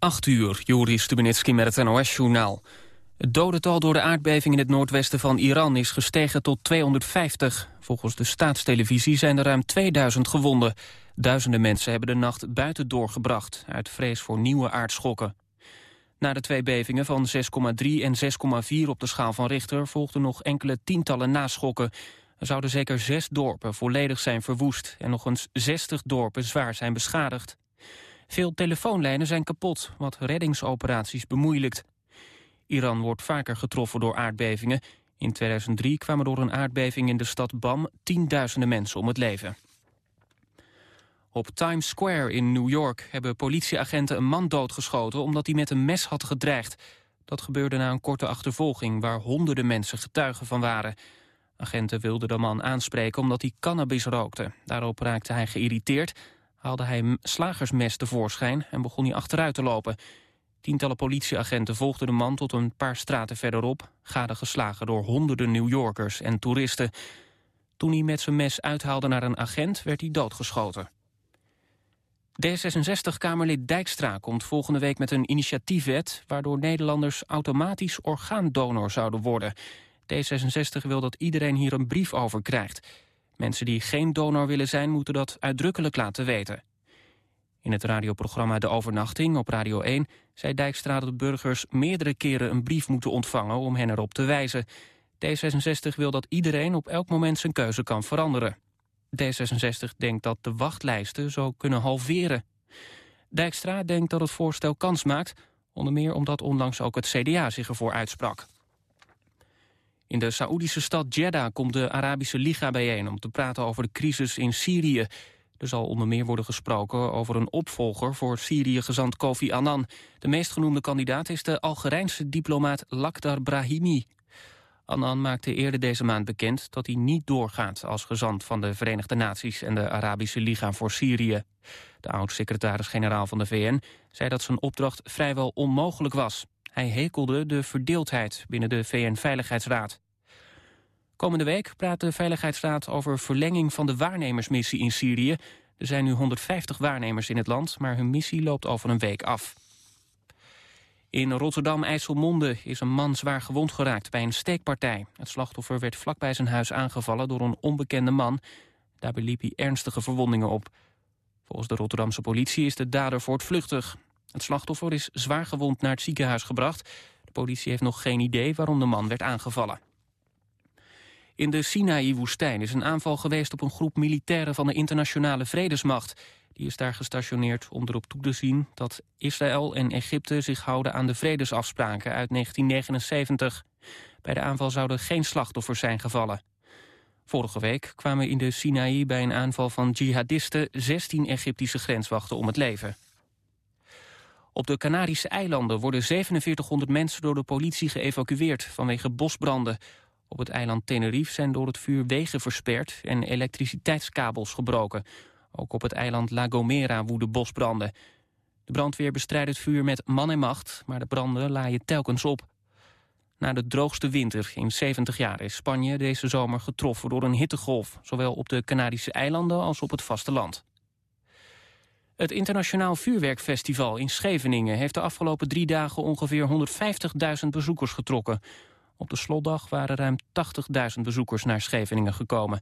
8 uur, Joris Stubenitski met het NOS-journaal. Het dodental door de aardbeving in het noordwesten van Iran is gestegen tot 250. Volgens de staatstelevisie zijn er ruim 2000 gewonden. Duizenden mensen hebben de nacht buiten doorgebracht... uit vrees voor nieuwe aardschokken. Na de twee bevingen van 6,3 en 6,4 op de schaal van Richter... volgden nog enkele tientallen naschokken. Er zouden zeker zes dorpen volledig zijn verwoest... en nog eens 60 dorpen zwaar zijn beschadigd. Veel telefoonlijnen zijn kapot, wat reddingsoperaties bemoeilijkt. Iran wordt vaker getroffen door aardbevingen. In 2003 kwamen door een aardbeving in de stad Bam tienduizenden mensen om het leven. Op Times Square in New York hebben politieagenten een man doodgeschoten omdat hij met een mes had gedreigd. Dat gebeurde na een korte achtervolging waar honderden mensen getuigen van waren. Agenten wilden de man aanspreken omdat hij cannabis rookte. Daarop raakte hij geïrriteerd haalde hij een slagersmes tevoorschijn en begon hij achteruit te lopen. Tientallen politieagenten volgden de man tot een paar straten verderop... gade geslagen door honderden New Yorkers en toeristen. Toen hij met zijn mes uithaalde naar een agent, werd hij doodgeschoten. D66-Kamerlid Dijkstra komt volgende week met een initiatiefwet... waardoor Nederlanders automatisch orgaandonor zouden worden. D66 wil dat iedereen hier een brief over krijgt... Mensen die geen donor willen zijn, moeten dat uitdrukkelijk laten weten. In het radioprogramma De Overnachting op Radio 1 zei Dijkstra dat burgers meerdere keren een brief moeten ontvangen om hen erop te wijzen. D66 wil dat iedereen op elk moment zijn keuze kan veranderen. D66 denkt dat de wachtlijsten zo kunnen halveren. Dijkstra denkt dat het voorstel kans maakt, onder meer omdat onlangs ook het CDA zich ervoor uitsprak. In de Saoedische stad Jeddah komt de Arabische Liga bijeen... om te praten over de crisis in Syrië. Er zal onder meer worden gesproken over een opvolger... voor Syrië-gezant Kofi Annan. De meest genoemde kandidaat is de Algerijnse diplomaat Lakhdar Brahimi. Annan maakte eerder deze maand bekend dat hij niet doorgaat... als gezant van de Verenigde Naties en de Arabische Liga voor Syrië. De oud-secretaris-generaal van de VN zei dat zijn opdracht vrijwel onmogelijk was. Hij hekelde de verdeeldheid binnen de VN-veiligheidsraad. Komende week praat de Veiligheidsraad over verlenging van de waarnemersmissie in Syrië. Er zijn nu 150 waarnemers in het land, maar hun missie loopt over een week af. In Rotterdam-IJsselmonde is een man zwaar gewond geraakt bij een steekpartij. Het slachtoffer werd vlakbij zijn huis aangevallen door een onbekende man. Daarbij liep hij ernstige verwondingen op. Volgens de Rotterdamse politie is de dader voortvluchtig. Het slachtoffer is zwaar gewond naar het ziekenhuis gebracht. De politie heeft nog geen idee waarom de man werd aangevallen. In de Sinaï-woestijn is een aanval geweest op een groep militairen van de internationale vredesmacht. Die is daar gestationeerd om erop toe te zien dat Israël en Egypte zich houden aan de vredesafspraken uit 1979. Bij de aanval zouden geen slachtoffers zijn gevallen. Vorige week kwamen in de Sinaï bij een aanval van jihadisten 16 Egyptische grenswachten om het leven. Op de Canarische eilanden worden 4700 mensen door de politie geëvacueerd vanwege bosbranden. Op het eiland Tenerife zijn door het vuur wegen versperd en elektriciteitskabels gebroken. Ook op het eiland La Gomera woeden bosbranden. De brandweer bestrijdt het vuur met man en macht, maar de branden laaien telkens op. Na de droogste winter in 70 jaar is Spanje deze zomer getroffen door een hittegolf, zowel op de Canarische eilanden als op het vasteland. Het Internationaal Vuurwerkfestival in Scheveningen... heeft de afgelopen drie dagen ongeveer 150.000 bezoekers getrokken. Op de slotdag waren ruim 80.000 bezoekers naar Scheveningen gekomen.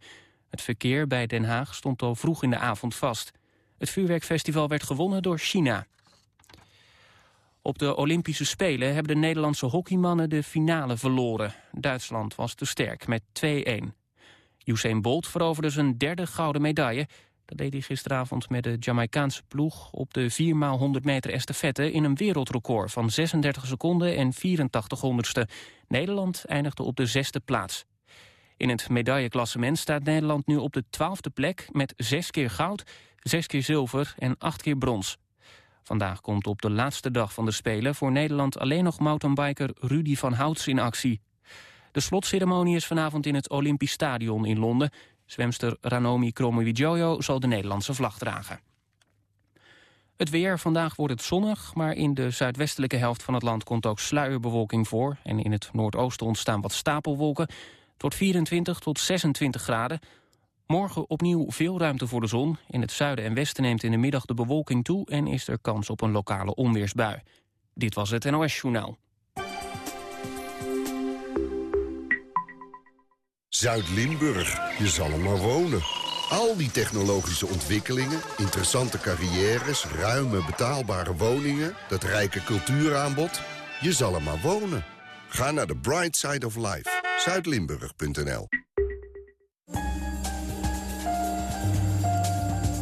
Het verkeer bij Den Haag stond al vroeg in de avond vast. Het vuurwerkfestival werd gewonnen door China. Op de Olympische Spelen hebben de Nederlandse hockeymannen de finale verloren. Duitsland was te sterk met 2-1. Usain Bolt veroverde zijn derde gouden medaille... Dat deed hij gisteravond met de Jamaicaanse ploeg op de 4x100 meter estafette in een wereldrecord van 36 seconden en 84 honderdste. Nederland eindigde op de zesde plaats. In het medailleklassement staat Nederland nu op de twaalfde plek met zes keer goud, zes keer zilver en acht keer brons. Vandaag komt op de laatste dag van de Spelen voor Nederland alleen nog mountainbiker Rudy van Houts in actie. De slotceremonie is vanavond in het Olympisch Stadion in Londen. Zwemster Ranomi Kromowidjojo zal de Nederlandse vlag dragen. Het weer, vandaag wordt het zonnig, maar in de zuidwestelijke helft van het land komt ook sluierbewolking voor. En in het noordoosten ontstaan wat stapelwolken. Wordt 24 tot 26 graden. Morgen opnieuw veel ruimte voor de zon. In het zuiden en westen neemt in de middag de bewolking toe... en is er kans op een lokale onweersbui. Dit was het NOS Journaal. Zuid-Limburg, je zal er maar wonen. Al die technologische ontwikkelingen, interessante carrières... ruime betaalbare woningen, dat rijke cultuuraanbod... je zal er maar wonen. Ga naar de Bright Side of Life. Zuidlimburg.nl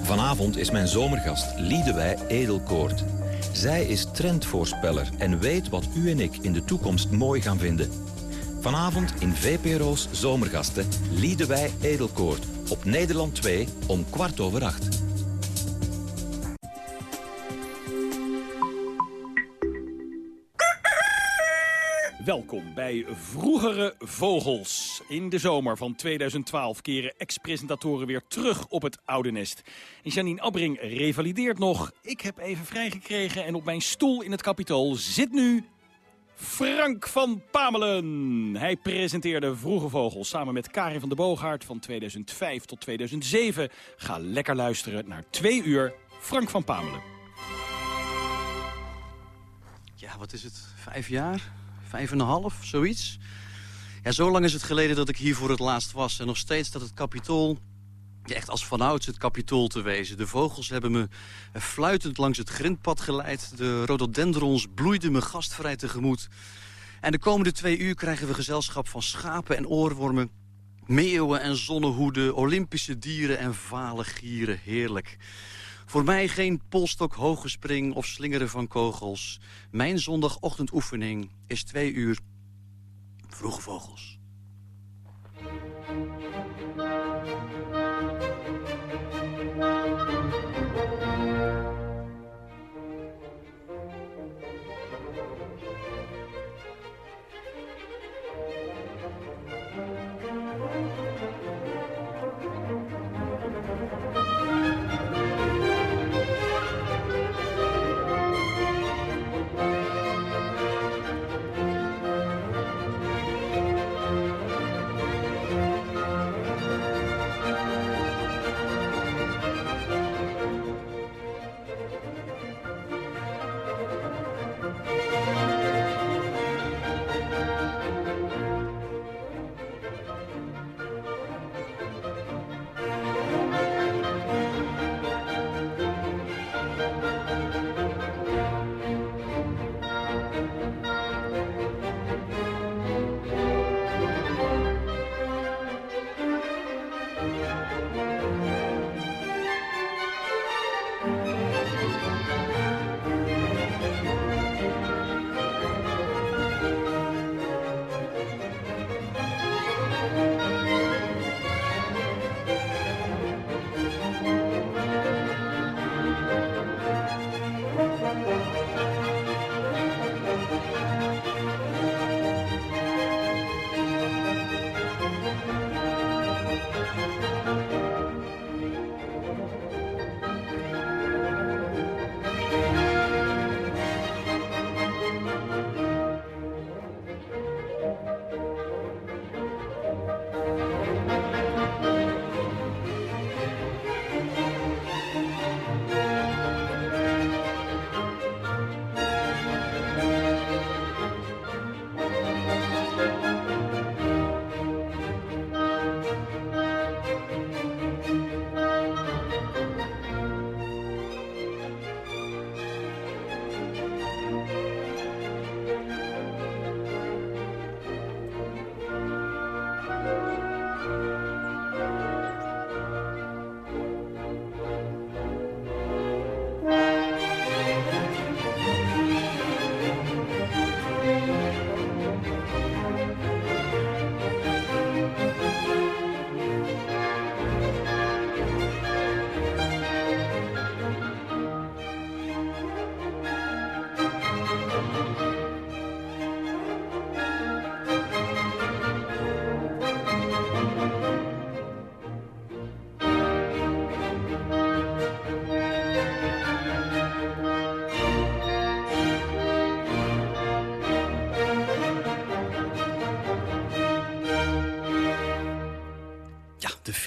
Vanavond is mijn zomergast Liedewij Edelkoort. Zij is trendvoorspeller en weet wat u en ik in de toekomst mooi gaan vinden. Vanavond in VPRO's Zomergasten Liedewij Edelkoort. Op Nederland 2 om kwart over acht. Welkom bij Vroegere Vogels. In de zomer van 2012 keren ex-presentatoren weer terug op het oude nest. Janine Abbring revalideert nog. Ik heb even vrijgekregen en op mijn stoel in het kapitool zit nu... Frank van Pamelen. Hij presenteerde Vroege Vogels samen met Karin van de Boogaard van 2005 tot 2007. Ga lekker luisteren naar twee uur Frank van Pamelen. Ja, wat is het? Vijf jaar? vijf en een half, zoiets. Ja, zo lang is het geleden dat ik hier voor het laatst was. En nog steeds dat het kapitool echt als vanouds het kapitool te wezen. De vogels hebben me fluitend langs het grindpad geleid. De rhododendrons bloeiden me gastvrij tegemoet. En de komende twee uur krijgen we gezelschap van schapen en oorwormen... meeuwen en zonnehoeden, Olympische dieren en vale gieren. Heerlijk. Voor mij geen polstok hoge spring of slingeren van kogels. Mijn zondagochtendoefening is twee uur vroege vogels.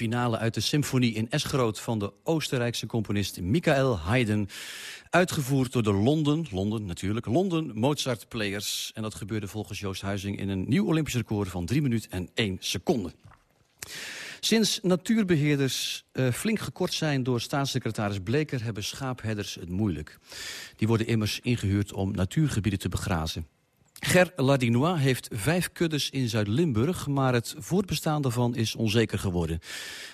Finale uit de symfonie in S-groot... van de Oostenrijkse componist Michael Haydn. Uitgevoerd door de Londen, Londen natuurlijk, Londen Mozart Players. En dat gebeurde volgens Joost Huizing in een nieuw Olympisch record van 3 minuten en 1 seconde. Sinds natuurbeheerders uh, flink gekort zijn door staatssecretaris Bleker... hebben schaapherders het moeilijk. Die worden immers ingehuurd om natuurgebieden te begrazen. Ger Ladinois heeft vijf kuddes in Zuid-Limburg... maar het voortbestaan daarvan is onzeker geworden.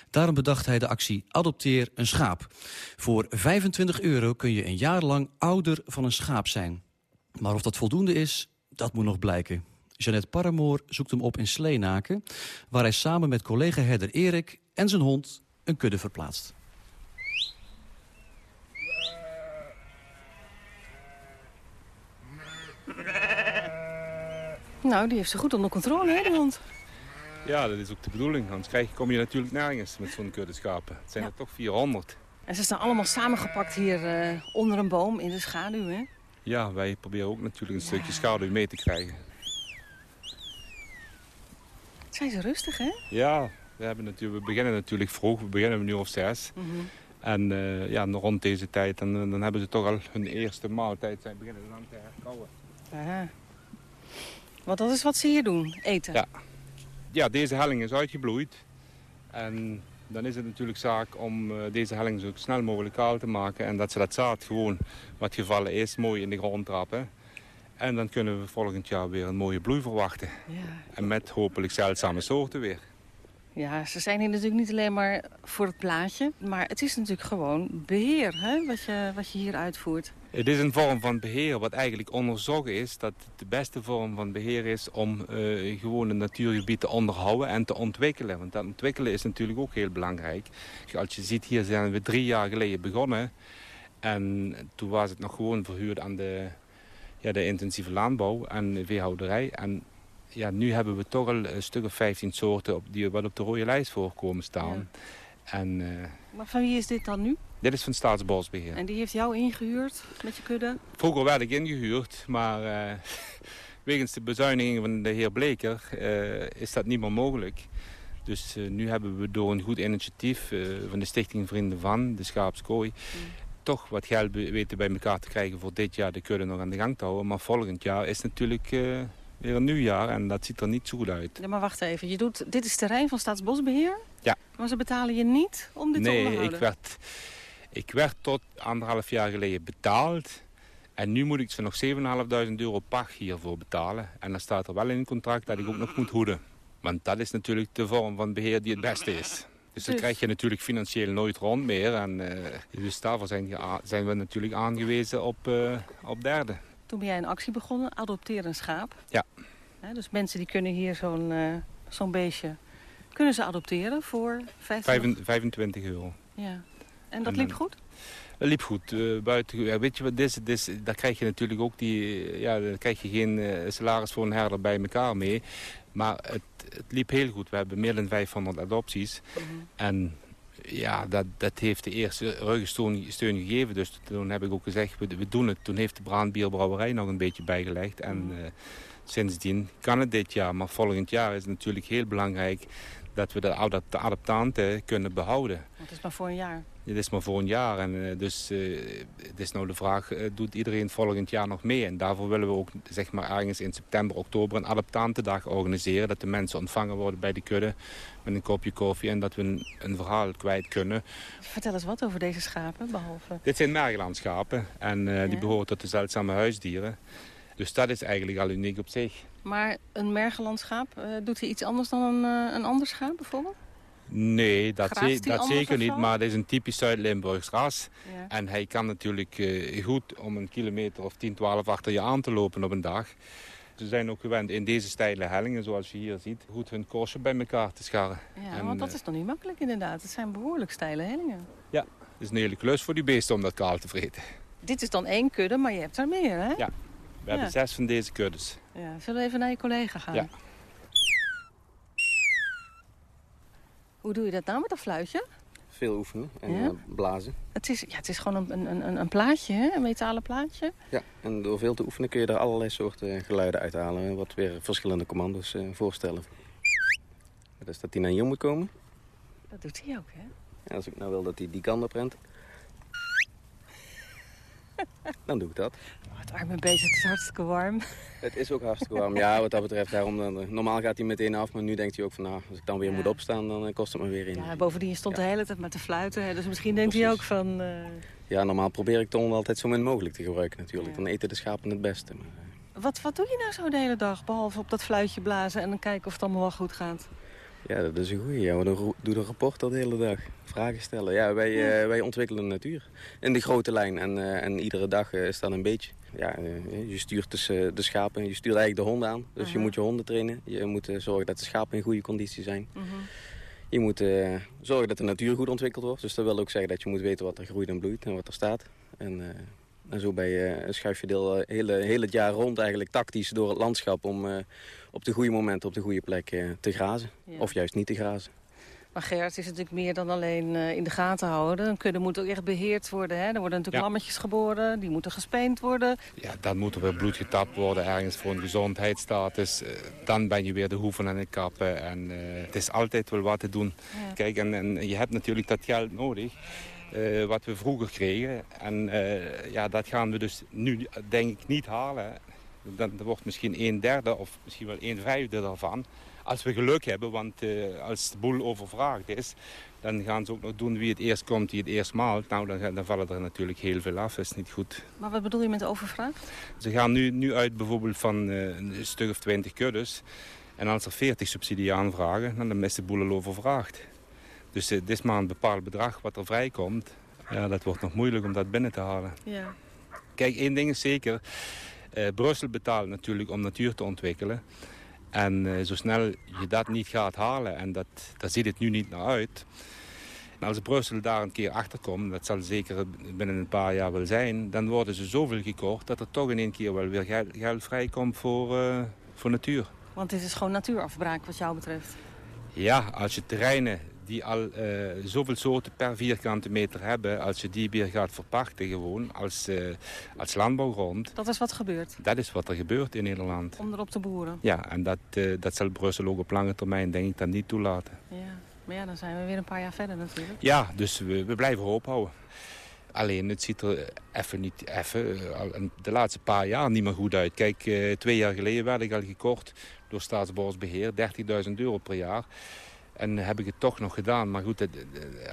Daarom bedacht hij de actie Adopteer een schaap. Voor 25 euro kun je een jaar lang ouder van een schaap zijn. Maar of dat voldoende is, dat moet nog blijken. Jeannette Paramoor zoekt hem op in Sleenaken... waar hij samen met collega herder Erik en zijn hond een kudde verplaatst. Nou, die heeft ze goed onder controle, hè, de hond? Ja, dat is ook de bedoeling. Anders krijg, kom je natuurlijk nergens met zo'n kudde schapen. Het zijn er toch 400. En ze staan allemaal samengepakt hier uh, onder een boom in de schaduw, hè? Ja, wij proberen ook natuurlijk een stukje schaduw mee te krijgen. Zijn ze rustig, hè? Ja, we, hebben natuurlijk, we beginnen natuurlijk vroeg. We beginnen nu of zes. Mm -hmm. En uh, ja, rond deze tijd, dan, dan hebben ze toch al hun eerste maaltijd. Zij beginnen dan te herkauwen. Aha. Want dat is wat ze hier doen, eten? Ja. ja, deze helling is uitgebloeid. En dan is het natuurlijk zaak om uh, deze helling zo snel mogelijk kaal te maken. En dat ze dat zaad gewoon, wat gevallen is, mooi in de grond trappen. En dan kunnen we volgend jaar weer een mooie bloei verwachten. Ja. En met hopelijk zeldzame soorten weer. Ja, ze zijn hier natuurlijk niet alleen maar voor het plaatje. Maar het is natuurlijk gewoon beheer hè, wat, je, wat je hier uitvoert. Het is een vorm van beheer wat eigenlijk onderzocht is. Dat de beste vorm van beheer is om uh, gewoon een natuurgebied te onderhouden en te ontwikkelen. Want dat ontwikkelen is natuurlijk ook heel belangrijk. Als je ziet, hier zijn we drie jaar geleden begonnen. En toen was het nog gewoon verhuurd aan de, ja, de intensieve landbouw en veehouderij. En ja, nu hebben we toch al een stuk of 15 soorten op, die wat op de rode lijst voorkomen staan. Ja. En, uh, maar van wie is dit dan nu? Dit is van Staatsbosbeheer. En die heeft jou ingehuurd met je kudde? Vroeger werd ik ingehuurd, maar uh, wegens de bezuinigingen van de heer Bleker uh, is dat niet meer mogelijk. Dus nu hebben we door een goed initiatief van de Stichting Vrienden van, de Schaapskooi... Mm. toch wat geld weten bij elkaar te krijgen voor dit jaar de kudde nog aan de gang te houden. Maar volgend jaar is natuurlijk weer een nieuwjaar en dat ziet er niet zo goed uit. Ja, maar wacht even, je doet, dit is terrein van Staatsbosbeheer? Ja. Maar ze betalen je niet om dit nee, te onderhouden? Nee, ik werd, ik werd tot anderhalf jaar geleden betaald. En nu moet ik ze nog 7.500 euro pacht hiervoor betalen. En dan staat er wel in het contract dat ik ook nog moet hoeden. Want dat is natuurlijk de vorm van beheer die het beste is. Dus dan krijg je natuurlijk financieel nooit rond meer. En, uh, dus daarvoor zijn, zijn, we natuurlijk aangewezen op, uh, op derde. Toen ben jij een actie begonnen, adopteer een schaap. Ja. ja dus mensen die kunnen hier zo'n uh, zo'n beestje, kunnen ze adopteren voor 25, 25 euro. Ja. En dat liep goed? Dat liep goed. Uh, buiten, ja, weet je wat, dit, dit, daar krijg je natuurlijk ook die, ja, daar krijg je geen uh, salaris voor een herder bij elkaar mee. Maar het, het liep heel goed. We hebben meer dan 500 adopties. Mm -hmm. En ja, dat, dat heeft de eerste ruggensteun gegeven. Dus toen heb ik ook gezegd, we, we doen het. Toen heeft de Braandbierbrouwerij nog een beetje bijgelegd. En uh, sindsdien kan het dit jaar. Maar volgend jaar is het natuurlijk heel belangrijk dat we de, adaptanten kunnen behouden. Het is maar voor een jaar. Het is maar voor een jaar. En uh, dus uh, het is nou de vraag, uh, doet iedereen volgend jaar nog mee? En daarvoor willen we ook zeg maar ergens in september, oktober een adaptantendag organiseren. Dat de mensen ontvangen worden bij de kudde met een kopje koffie. En dat we een, een verhaal kwijt kunnen. Vertel eens wat over deze schapen, behalve... Dit zijn Mergelandschapen. En ja. die behoren tot de zeldzame huisdieren. Dus dat is eigenlijk al uniek op zich. Maar een mergelandschaap, uh, doet hij iets anders dan een, uh, een ander schaap bijvoorbeeld? Nee, dat, ze, dat zeker niet. Maar het is een typisch Zuid-Limburgs ras. Ja. En hij kan natuurlijk uh, goed om een kilometer of 10, 12 achter je aan te lopen op een dag. Ze zijn ook gewend in deze steile hellingen, zoals je hier ziet, goed hun korsje bij elkaar te scharren. Ja, en, want dat is nog niet makkelijk inderdaad. Het zijn behoorlijk steile hellingen. Ja, het is een hele klus voor die beesten om dat kaal te vreten. Dit is dan één kudde, maar je hebt er meer, hè? Ja, we hebben zes van deze kuddes. Ja, zullen we even naar je collega gaan? Ja. Hoe doe je dat nou met dat fluitje? Veel oefenen en ja? blazen. Het is, ja, het is gewoon een, een, een, een plaatje, hè? een metalen plaatje. Ja, en door veel te oefenen kun je er allerlei soorten geluiden uithalen. Wat weer verschillende commando's uh, voorstellen. Dus dat die naar hier moet komen. Dat doet hij ook, hè? Als ik nou wil dat hij die kant op rent, dan doe ik dat. Oh, het arme beest, het is hartstikke warm. Het is ook hartstikke warm. Ja, wat dat betreft. Daarom dan, eh, normaal gaat hij meteen af, maar nu denkt hij ook van... nou, als ik dan weer Ja. moet opstaan, dan eh, kost het me weer in. Ja, bovendien je stond Ja. de hele tijd met te fluiten. Hè? Dus misschien denkt hij ook van... eh, Ja, normaal probeer ik ton altijd zo min mogelijk te gebruiken natuurlijk. Dan eten de schapen het beste. Maar, wat, wat doe je nou zo de hele dag? Behalve op dat fluitje blazen en dan kijken of het allemaal wel goed gaat. Ja, dat is een goeie. Ja, we doen- een rapport al de hele dag. Vragen stellen. Ja, wij, eh, wij ontwikkelen natuur. In de grote lijn. En, eh, en iedere dag eh, is dat een beetje. Ja, je stuurt dus de schapen. Je stuurt eigenlijk de honden aan. Dus je moet je honden trainen. Je moet zorgen dat de schapen in goede conditie zijn. Mhm. Je moet zorgen dat de natuur goed ontwikkeld wordt. Dus dat wil ook zeggen dat je moet weten wat er groeit en bloeit en wat er staat. En, en zo eh, schuif je deel hele, heel het jaar rond eigenlijk tactisch door het landschap... om op de goede momenten op de goede plek eh, te grazen. Ja. Of juist niet te grazen. Maar Gerard is natuurlijk meer dan alleen eh, in de gaten houden. Een kudde moet ook echt beheerd worden. Hè? Er worden natuurlijk Ja. lammetjes geboren, die moeten gespeend worden. Ja, dan moet er weer bloed getapt worden ergens voor een gezondheidsstatus. Eh, Dan ben je weer de hoeven aan het kappen. En eh, het is altijd wel wat te doen. Ja. Kijk, en, en je hebt natuurlijk dat geld nodig. eh, wat we vroeger kregen. En eh, ja, dat gaan we dus nu denk ik niet halen. Dan wordt misschien een derde of misschien wel een vijfde daarvan. Als we geluk hebben, want eh, als de boel overvraagd is... dan gaan ze ook nog doen wie het eerst komt, die het eerst maalt. Nou, dan, dan vallen er natuurlijk heel veel af. Dat is niet goed. Maar wat bedoel je met overvraag? Ze gaan nu, nu uit bijvoorbeeld van eh, een stuk of twintig kuddes. En als er 40 subsidie aanvragen, nou, dan is de boel al overvraagd. Dus eh, dit is maar een bepaald bedrag wat er vrijkomt. Ja, dat wordt nog moeilijk om dat binnen te halen. Ja. Kijk, één ding is zeker. Eh, Brussel betaalt natuurlijk om natuur te ontwikkelen. En eh, zo snel je dat niet gaat halen, en dat, daar ziet het nu niet naar uit... En als Brussel daar een keer achter komt, dat zal zeker binnen een paar jaar wel zijn... dan worden ze zoveel gekort dat er toch in één keer wel weer geld, geld vrijkomt voor, eh, voor natuur. Want dit is gewoon natuurafbraak wat jou betreft. Ja, als je terreinen die al eh, zoveel soorten per vierkante meter hebben... als je die weer gaat verpachten gewoon als, eh, als landbouwgrond... Dat is wat gebeurt, dat is wat er gebeurt in Nederland. om erop te boeren. Ja, en dat, eh, dat zal Brussel ook op lange termijn denk ik dan niet toelaten. Ja. Maar ja, dan zijn we weer een paar jaar verder natuurlijk. Ja, dus we, we blijven hoop houden. Alleen, het ziet er even niet, even, de laatste paar jaar niet meer goed uit. Kijk, twee jaar geleden werd ik al gekort door Staatsbosbeheer, 30.000 euro per jaar. En heb ik het toch nog gedaan. Maar goed,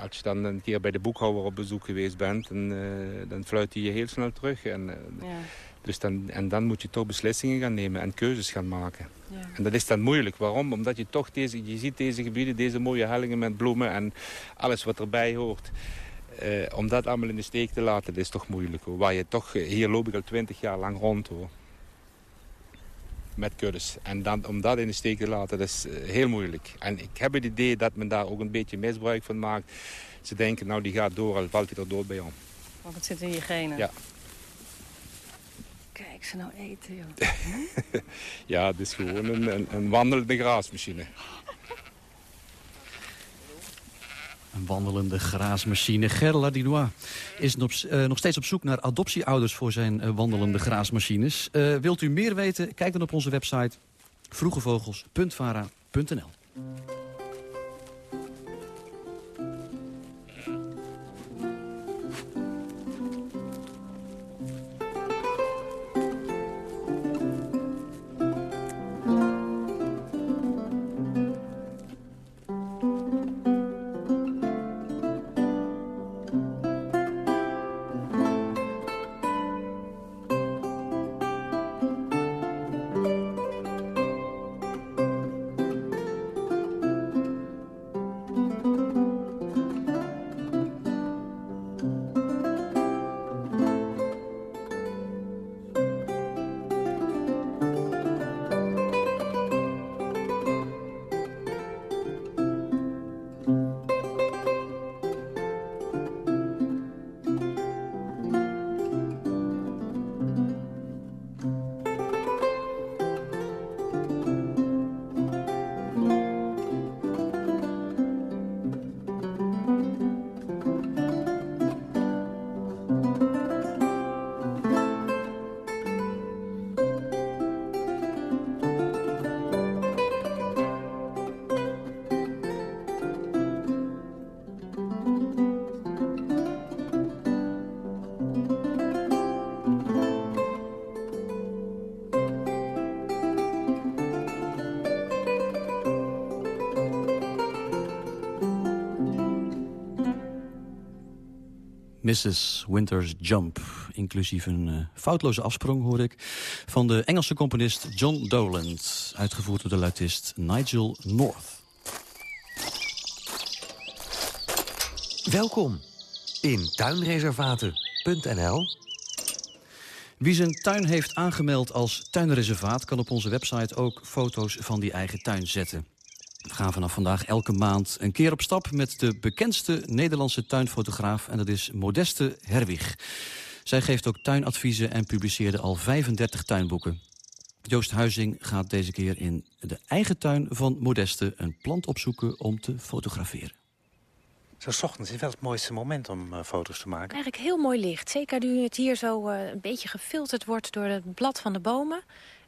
als je dan een keer bij de boekhouder op bezoek geweest bent, dan, eh, dan fluit hij je heel snel terug. En, eh, Ja. dus dan, en dan moet je toch beslissingen gaan nemen en keuzes gaan maken. Ja. En dat is dan moeilijk. Waarom? Omdat je toch deze, je ziet deze gebieden, deze mooie hellingen met bloemen en alles wat erbij hoort. Eh, om dat allemaal in de steek te laten, dat is toch moeilijk. Hoor. Waar je toch, hier loop ik al twintig jaar lang rond hoor. Met kuddes. En dan, om dat in de steek te laten, dat is eh, heel moeilijk. En ik heb het idee dat men daar ook een beetje misbruik van maakt. Ze denken, nou die gaat door, al valt hij er dood bij om. Want het zit in je genen. Ja. Kijk, ze nou eten, joh. Ja, het is gewoon een, een, een wandelende graasmachine. Een wandelende graasmachine. Ger Ladinois is nog, eh, nog steeds op zoek naar adoptieouders voor zijn eh, wandelende graasmachines. Eh, wilt u meer weten? Kijk dan op onze website vroegevogels.vara.nl. Mrs. Winter's Jump. Inclusief een uh, foutloze afsprong, hoor ik. Van de Engelse componist John Doland. Uitgevoerd door de luitist Nigel North. Welkom in tuinreservaten.nl wie zijn tuin heeft aangemeld als tuinreservaat... kan op onze website ook foto's van die eigen tuin zetten. We gaan vanaf vandaag elke maand een keer op stap... met de bekendste Nederlandse tuinfotograaf... en dat is Modeste Herwig. Zij geeft ook tuinadviezen en publiceerde al 35 tuinboeken. Joost Huizing gaat deze keer in de eigen tuin van Modeste... een plant opzoeken om te fotograferen. Zo ochtends is wel het mooiste moment om uh, foto's te maken. Eigenlijk heel mooi licht. Zeker nu het hier zo uh, een beetje gefilterd wordt door het blad van de bomen.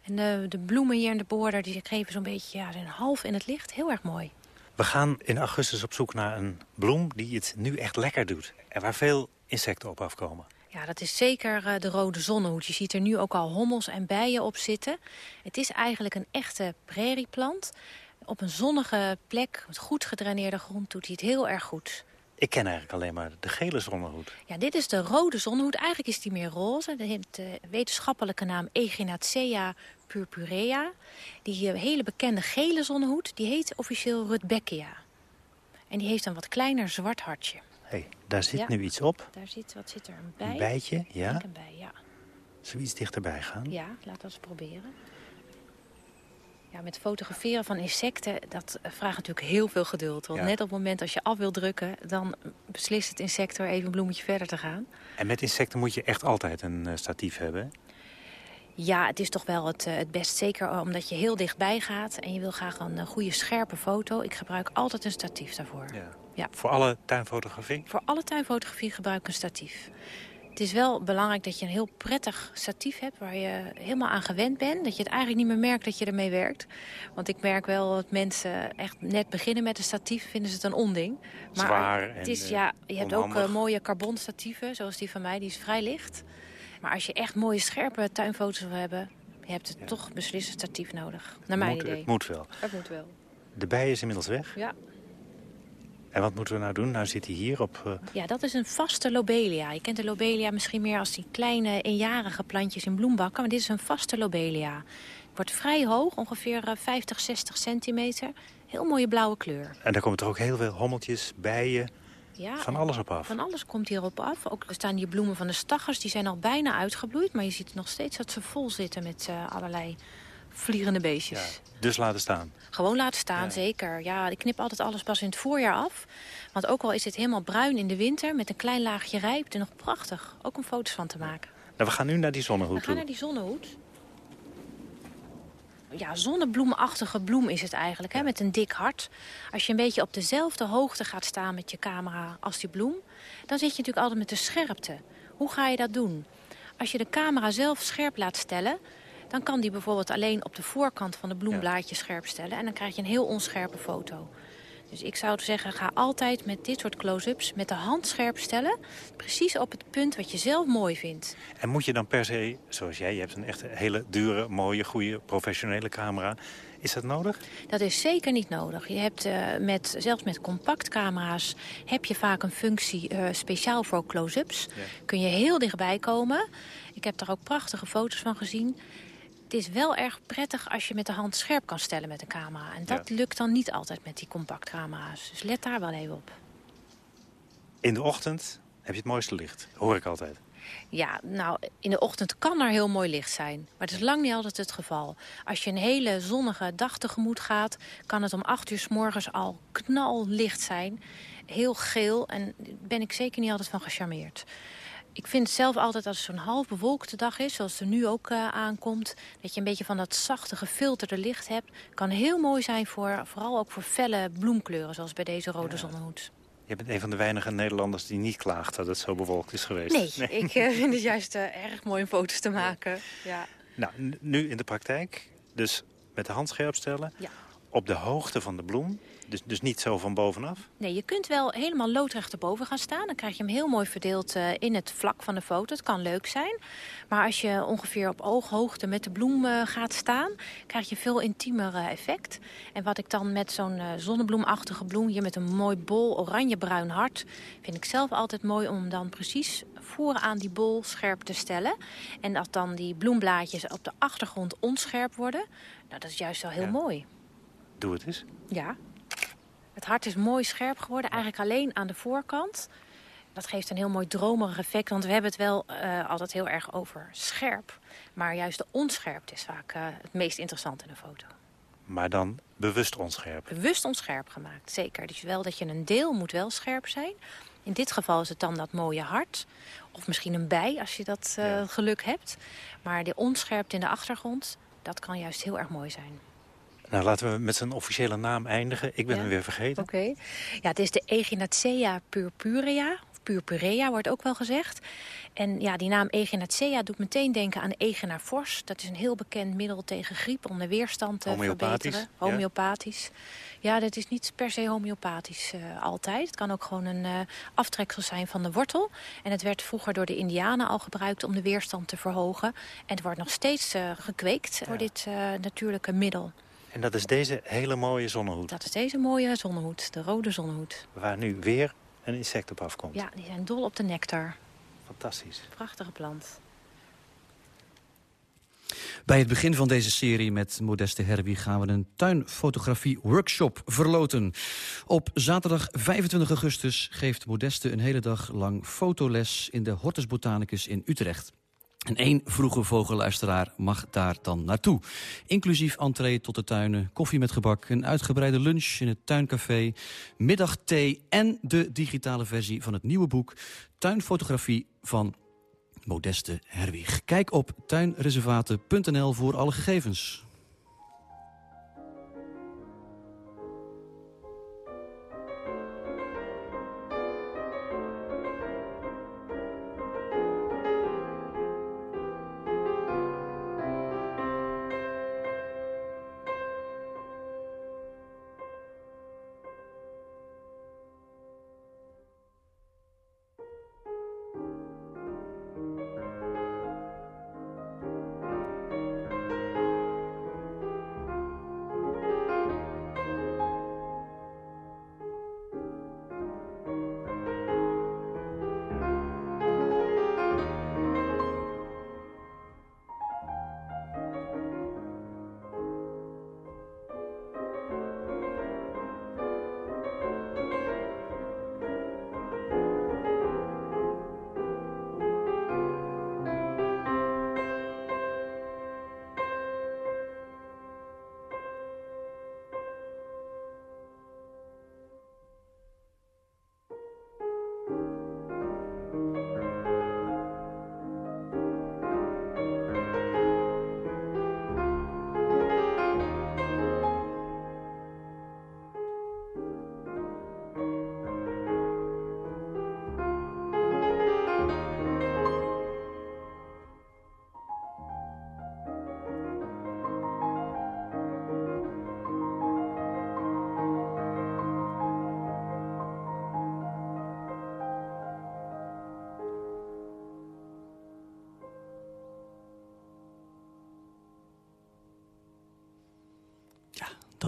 En de, de bloemen hier in de border die geven zo'n beetje ja, een half in het licht. Heel erg mooi. We gaan in augustus op zoek naar een bloem die het nu echt lekker doet. En waar veel insecten op afkomen. Ja, dat is zeker uh, de rode zonnehoed. Je ziet er nu ook al hommels en bijen op zitten. Het is eigenlijk een echte prairieplant. Op een zonnige plek, met goed gedraineerde grond, doet hij het heel erg goed. Ik ken eigenlijk alleen maar de gele zonnehoed. Ja, dit is de rode zonnehoed. Eigenlijk is die meer roze. Dat heeft de wetenschappelijke naam Echinacea purpurea. Die hele bekende gele zonnehoed, die heet officieel Rudbeckia. En die heeft een wat kleiner zwart hartje. hey, daar zit nu iets op. Daar zit, wat zit er? Een bij? Een bijtje, ja. een bij, ja. Zullen we iets dichterbij gaan? Ja, laten we eens proberen. Ja, met fotograferen van insecten, dat vraagt natuurlijk heel veel geduld. Want net op het moment als je af wil drukken... dan beslist het insect er even een bloemetje verder te gaan. En met insecten moet je echt altijd een statief hebben? Ja, het is toch wel het, het best. Zeker omdat je heel dichtbij gaat en je wil graag een goede scherpe foto. Ik gebruik altijd een statief daarvoor. Ja. Ja. Voor alle tuinfotografie? Voor alle tuinfotografie gebruik ik een statief. Het is wel belangrijk dat je een heel prettig statief hebt... waar je helemaal aan gewend bent. Dat je het eigenlijk niet meer merkt dat je ermee werkt. Want ik merk wel dat mensen echt net beginnen met een statief... vinden ze het een onding. Maar Zwaar het is, ja, je hebt ook uh, mooie carbonstatieven, zoals die van mij. Die is vrij licht. Maar als je echt mooie scherpe tuinfoto's wil hebben... je hebt het ja. toch beslist een statief nodig. Naar mijn moet, idee. Het moet wel. Het moet wel. De bij is inmiddels weg? Ja. En wat moeten we nou doen? Nou zit hij hier op... Uh... Ja, dat is een vaste lobelia. Je kent de lobelia misschien meer als die kleine eenjarige plantjes in bloembakken. Maar dit is een vaste lobelia. Het wordt vrij hoog, ongeveer 50, 60 centimeter. Heel mooie blauwe kleur. En daar komen toch ook heel veel hommeltjes, bijen, ja, van alles op af? Van alles komt hierop af. Ook er staan hier bloemen van de staggers, die zijn al bijna uitgebloeid. Maar je ziet nog steeds dat ze vol zitten met uh, allerlei vliegende beestjes. Ja, dus laten staan? Gewoon laten staan, ja. zeker. Ja, ik knip altijd alles pas in het voorjaar af. Want ook al is het helemaal bruin in de winter... met een klein laagje rijp, er nog prachtig. Ook om foto's van te maken. Nou, we gaan nu naar die zonnehoed We gaan naar die zonnehoed. Ja, zonnebloemachtige bloem is het eigenlijk, hè, met een dik hart. Als je een beetje op dezelfde hoogte gaat staan met je camera als die bloem... dan zit je natuurlijk altijd met de scherpte. Hoe ga je dat doen? Als je de camera zelf scherp laat stellen dan kan die bijvoorbeeld alleen op de voorkant van de bloemblaadje scherp stellen. En dan krijg je een heel onscherpe foto. Dus ik zou zeggen, ga altijd met dit soort close-ups met de hand scherp stellen. Precies op het punt wat je zelf mooi vindt. En moet je dan per se, zoals jij, je hebt een echt hele dure, mooie, goede, professionele camera. Is dat nodig? Dat is zeker niet nodig. Je hebt, uh, met, zelfs met compactcamera's heb je vaak een functie uh, speciaal voor close-ups. Ja. Kun je heel dichtbij komen. Ik heb daar ook prachtige foto's van gezien het is wel erg prettig als je met de hand scherp kan stellen met een camera. En dat ja. lukt dan niet altijd met die compactcamera's. Dus let daar wel even op. In de ochtend heb je het mooiste licht, hoor ik altijd. Ja, nou, in de ochtend kan er heel mooi licht zijn. Maar het is lang niet altijd het geval. Als je een hele zonnige dag tegemoet gaat... kan het om acht uur s morgens al knallicht zijn. Heel geel. En daar ben ik zeker niet altijd van gecharmeerd. Ik vind zelf altijd als het zo'n half bewolkte dag is, zoals er nu ook uh, aankomt... dat je een beetje van dat zachte, gefilterde licht hebt... kan heel mooi zijn, voor, vooral ook voor felle bloemkleuren, zoals bij deze rode ja. zonnehoed. Je bent een van de weinige Nederlanders die niet klaagt dat het zo bewolkt is geweest. Nee, nee. ik uh, vind het juist uh, erg mooi om foto's te maken. Ja. Nou, nu in de praktijk, dus met de hand scherp stellen... Ja. op de hoogte van de bloem. Dus, dus niet zo van bovenaf? Nee, je kunt wel helemaal loodrecht erboven gaan staan. Dan krijg je hem heel mooi verdeeld uh, in het vlak van de foto. Het kan leuk zijn. Maar als je ongeveer op ooghoogte met de bloem uh, gaat staan... krijg je een veel intiemer uh, effect. En wat ik dan met zo'n zonnebloemachtige bloem... hier met een mooi bol oranje-bruin hart... vind ik zelf altijd mooi om dan precies vooraan die bol scherp te stellen. En dat dan die bloemblaadjes op de achtergrond onscherp worden... Nou, dat is juist wel heel ja. mooi. Doe het eens. Ja. Het hart is mooi scherp geworden, eigenlijk alleen aan de voorkant. Dat geeft een heel mooi dromerig effect, want we hebben het wel uh, altijd heel erg over scherp. Maar juist de onscherpte is vaak uh, het meest interessant in een foto. Maar dan bewust onscherp? Bewust onscherp gemaakt, zeker. Dus wel dat je een deel moet wel scherp zijn. In dit geval is het dan dat mooie hart. Of misschien een bij, als je dat uh, ja. geluk hebt. Maar de onscherpte in de achtergrond, dat kan juist heel erg mooi zijn. Nou, laten we met zijn officiële naam eindigen. Ik ben ja. hem weer vergeten. Oké. Okay. Ja, het is de Echinacea purpurea. Of purpurea wordt ook wel gezegd. En ja, die naam Echinacea doet meteen denken aan Egina fors. Dat is een heel bekend middel tegen griep om de weerstand te verbeteren. Homeopathisch. Ja. ja, dat is niet per se homeopathisch uh, altijd. Het kan ook gewoon een uh, aftreksel zijn van de wortel. En het werd vroeger door de indianen al gebruikt om de weerstand te verhogen. En het wordt nog steeds uh, gekweekt ja. door dit natuurlijke middel. En dat is deze hele mooie zonnehoed? Dat is deze mooie zonnehoed, de rode zonnehoed. Waar nu weer een insect op afkomt? Ja, die zijn dol op de nectar. Fantastisch. Prachtige plant. Bij het begin van deze serie met Modeste Herwig gaan we een tuinfotografie-workshop verloten. Op zaterdag 25 augustus geeft Modeste een hele dag lang fotoles in de Hortus Botanicus in Utrecht. En één vroege vogelluisteraar mag daar dan naartoe. Inclusief entree tot de tuinen, koffie met gebak... een uitgebreide lunch in het tuincafé, middagthee... en de digitale versie van het nieuwe boek... Tuinfotografie van Modeste Herwig. Kijk op tuinreservaten.nl voor alle gegevens.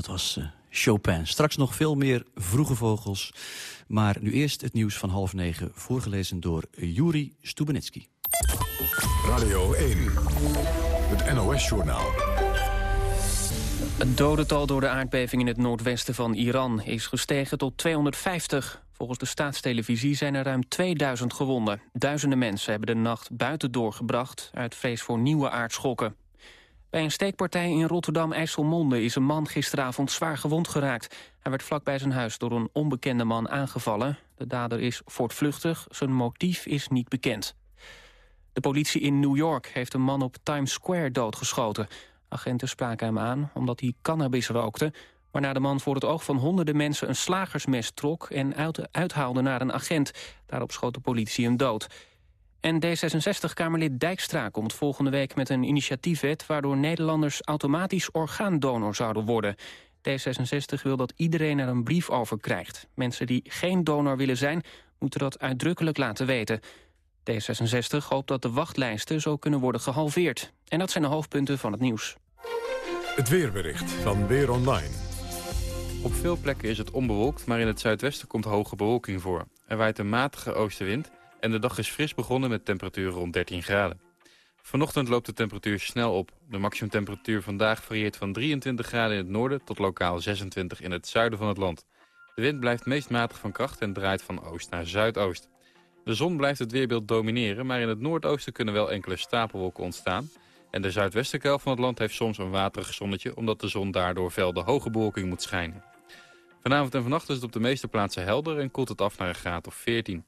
Was uh, Chopin. Straks nog veel meer vroege vogels. Maar nu eerst het nieuws van half negen, voorgelezen door Juri Stubenitski. Radio 1, het NOS-journaal. Het dodental door de aardbeving in het noordwesten van Iran is gestegen tot 250. Volgens de staatstelevisie zijn er ruim 2000 gewonden. Duizenden mensen hebben de nacht buiten doorgebracht... uit vrees voor nieuwe aardschokken. Bij een steekpartij in Rotterdam-IJsselmonde is een man gisteravond zwaar gewond geraakt. Hij werd vlakbij zijn huis door een onbekende man aangevallen. De dader is voortvluchtig, zijn motief is niet bekend. De politie in New York heeft een man op Times Square doodgeschoten. Agenten spraken hem aan omdat hij cannabis rookte... waarna de man voor het oog van honderden mensen een slagersmes trok... en uit, uithaalde naar een agent. Daarop schoot de politie hem dood. En D66-Kamerlid Dijkstra komt volgende week met een initiatiefwet... waardoor Nederlanders automatisch orgaandonor zouden worden. D66 wil dat iedereen er een brief over krijgt. Mensen die geen donor willen zijn, moeten dat uitdrukkelijk laten weten. D66 hoopt dat de wachtlijsten zo kunnen worden gehalveerd. En dat zijn de hoofdpunten van het nieuws. Het weerbericht van Weer Online. Op veel plekken is het onbewolkt, maar in het zuidwesten komt hoge bewolking voor. Er waait een matige oostenwind en de dag is fris begonnen met temperaturen rond 13 graden. Vanochtend loopt de temperatuur snel op. De maximumtemperatuur vandaag varieert van 23 graden in het noorden tot lokaal 26 in het zuiden van het land. De wind blijft meest matig van kracht en draait van oost naar zuidoost. De zon blijft het weerbeeld domineren, maar in het noordoosten kunnen wel enkele stapelwolken ontstaan. En de zuidwestelijke helft van het land heeft soms een waterig zonnetje... omdat de zon daardoor velden hoge bewolking moet schijnen. Vanavond en vannacht is het op de meeste plaatsen helder en koelt het af naar een graad of 14.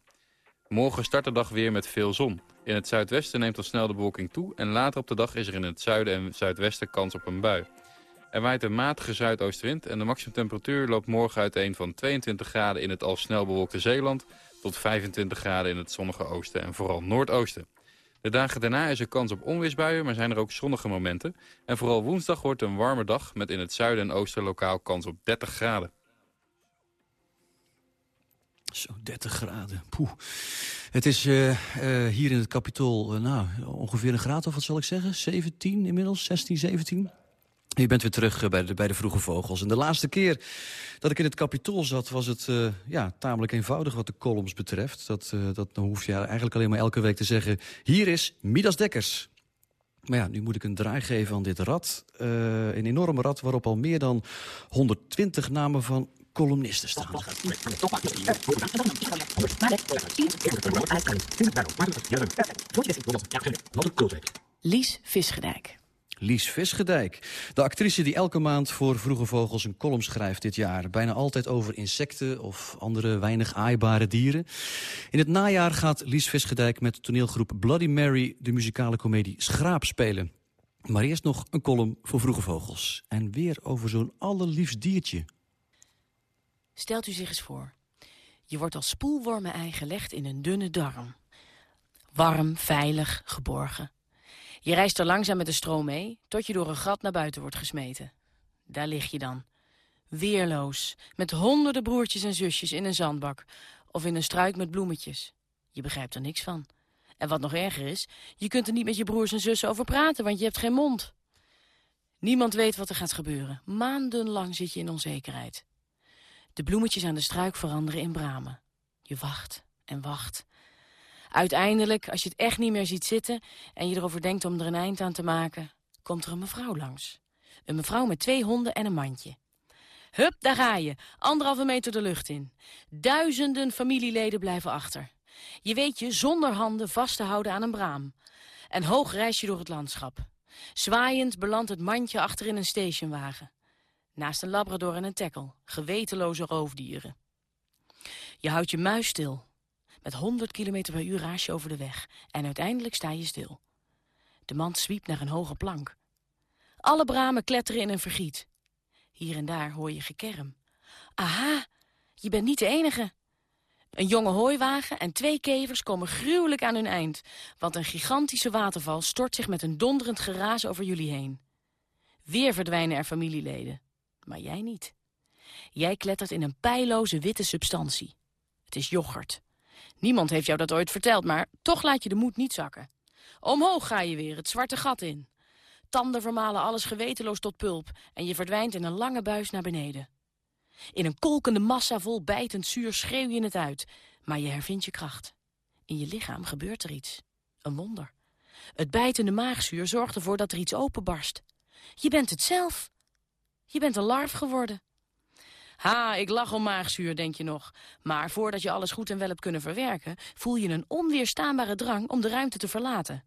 Morgen start de dag weer met veel zon. In het zuidwesten neemt al snel de bewolking toe... en later op de dag is er in het zuiden en zuidwesten kans op een bui. Er waait een matige zuidoostenwind en de maximumtemperatuur loopt morgen uiteen van 22 graden in het al snel bewolkte Zeeland tot 25 graden in het zonnige oosten en vooral noordoosten. De dagen daarna is er kans op onweersbuien, maar zijn er ook zonnige momenten. En vooral woensdag wordt een warme dag met in het zuiden en oosten lokaal kans op 30 graden. Zo, 30 graden. Poeh. Het is uh, uh, hier in het kapitool uh, nou, ongeveer een graad, of wat zal ik zeggen? 17 inmiddels, 16, 17? Je bent weer terug bij de, bij de vroege vogels. En de laatste keer dat ik in het kapitool zat... was het ja, tamelijk eenvoudig wat de columns betreft. Dat, dat dan hoef je eigenlijk alleen maar elke week te zeggen... hier is Midas Dekkers. Maar ja, nu moet ik een draai geven aan dit rad. Een enorme rad waarop al meer dan 120 namen van columnisten staan. Lies Visgedijk. Lies Visgedijk. De actrice die elke maand voor Vroege Vogels een column schrijft dit jaar. Bijna altijd over insecten of andere weinig aaibare dieren. In het najaar gaat Lies Visgedijk met toneelgroep Bloody Mary... de muzikale komedie Schraap spelen. Maar eerst nog een column voor Vroege Vogels. En weer over zo'n allerliefst diertje. Stelt u zich eens voor. Je wordt als spoelwormen-ei gelegd in een dunne darm. Warm, veilig, geborgen. Je reist er langzaam met de stroom mee, tot je door een gat naar buiten wordt gesmeten. Daar lig je dan. Weerloos, met honderden broertjes en zusjes in een zandbak... of in een struik met bloemetjes. Je begrijpt er niks van. En wat nog erger is, je kunt er niet met je broers en zussen over praten... want je hebt geen mond. Niemand weet wat er gaat gebeuren. Maandenlang zit je in onzekerheid. De bloemetjes aan de struik veranderen in bramen. Je wacht en wacht... Uiteindelijk, als je het echt niet meer ziet zitten... en je erover denkt om er een eind aan te maken... komt er een mevrouw langs. Een mevrouw met twee honden en een mandje. Hup, daar ga je. Anderhalve meter de lucht in. Duizenden familieleden blijven achter. Je weet je zonder handen vast te houden aan een braam. En hoog reis je door het landschap. Zwaaiend belandt het mandje achter in een stationwagen. Naast een labrador en een tekkel. Gewetenloze roofdieren. Je houdt je muis stil met 100 km per uur raas je over de weg en uiteindelijk sta je stil. De mand zwiept naar een hoge plank. Alle bramen kletteren in een vergiet. Hier en daar hoor je gekerm. Aha, je bent niet de enige. Een jonge hooiwagen en twee kevers komen gruwelijk aan hun eind... want een gigantische waterval stort zich met een donderend geraas over jullie heen. Weer verdwijnen er familieleden, maar jij niet. Jij klettert in een pijloze witte substantie. Het is yoghurt. Niemand heeft jou dat ooit verteld, maar toch laat je de moed niet zakken. Omhoog ga je weer, het zwarte gat in. Tanden vermalen alles gewetenloos tot pulp en je verdwijnt in een lange buis naar beneden. In een kolkende massa vol bijtend zuur schreeuw je het uit, maar je hervindt je kracht. In je lichaam gebeurt er iets. Een wonder. Het bijtende maagzuur zorgt ervoor dat er iets openbarst. Je bent het zelf. Je bent een larf geworden. Ha, ik lach om maagzuur, denk je nog. Maar voordat je alles goed en wel hebt kunnen verwerken... voel je een onweerstaanbare drang om de ruimte te verlaten.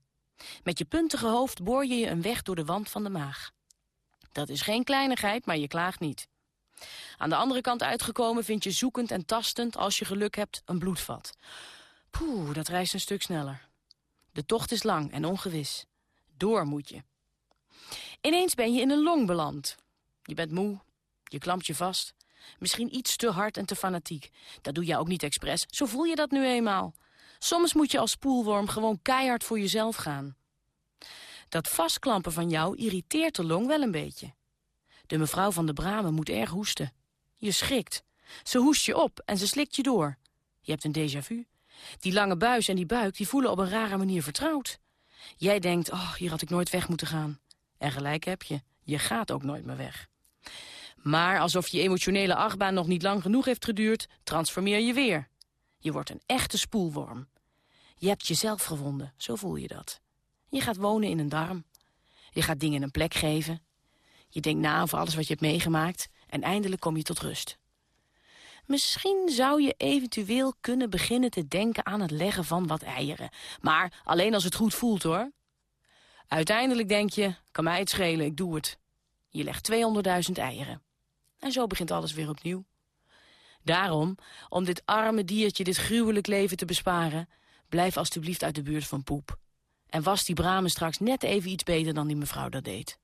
Met je puntige hoofd boor je je een weg door de wand van de maag. Dat is geen kleinigheid, maar je klaagt niet. Aan de andere kant uitgekomen vind je zoekend en tastend... als je geluk hebt, een bloedvat. Poeh, dat reist een stuk sneller. De tocht is lang en ongewis. Door moet je. Ineens ben je in een long beland. Je bent moe, je klampt je vast... Misschien iets te hard en te fanatiek. Dat doe je ook niet expres, zo voel je dat nu eenmaal. Soms moet je als spoelworm gewoon keihard voor jezelf gaan. Dat vastklampen van jou irriteert de long wel een beetje. De mevrouw van de Bramen moet erg hoesten. Je schrikt. Ze hoest je op en ze slikt je door. Je hebt een déjà vu. Die lange buis en die buik die voelen op een rare manier vertrouwd. Jij denkt, oh, hier had ik nooit weg moeten gaan. En gelijk heb je. Je gaat ook nooit meer weg. Maar alsof je emotionele achtbaan nog niet lang genoeg heeft geduurd... transformeer je weer. Je wordt een echte spoelworm. Je hebt jezelf gevonden, zo voel je dat. Je gaat wonen in een darm. Je gaat dingen een plek geven. Je denkt na over alles wat je hebt meegemaakt... en eindelijk kom je tot rust. Misschien zou je eventueel kunnen beginnen te denken aan het leggen van wat eieren. Maar alleen als het goed voelt, hoor. Uiteindelijk denk je, kan mij het schelen, ik doe het. Je legt 200.000 eieren. En zo begint alles weer opnieuw. Daarom, om dit arme diertje dit gruwelijk leven te besparen... blijf alstublieft uit de buurt van poep. En was die bramen straks net even iets beter dan die mevrouw dat deed.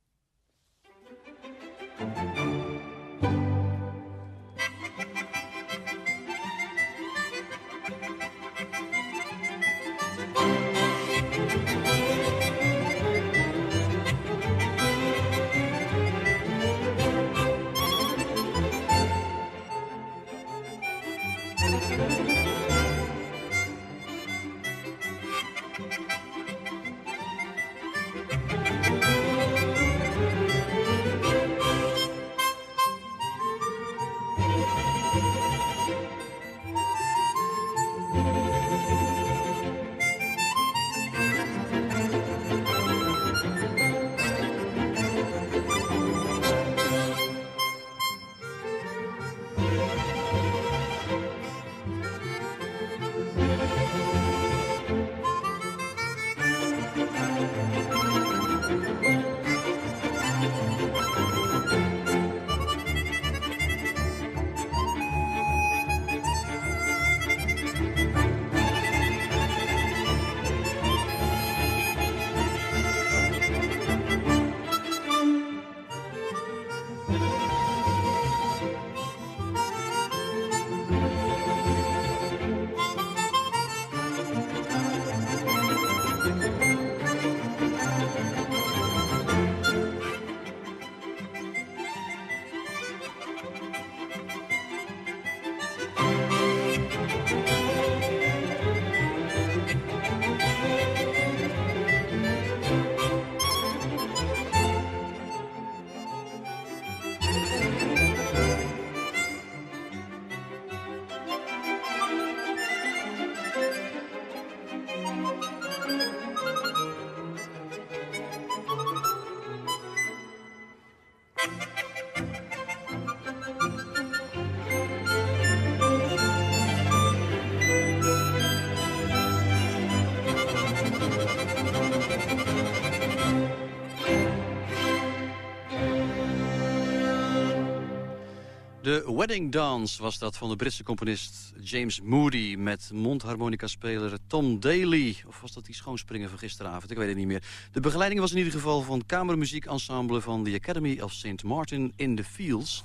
De Wedding Dance was dat van de Britse componist James Moody... met mondharmonica-speler Tom Daly. Of was dat die schoonspringer van gisteravond? Ik weet het niet meer. De begeleiding was in ieder geval van kamermuziekensemble... van the Academy of St. Martin in the Fields.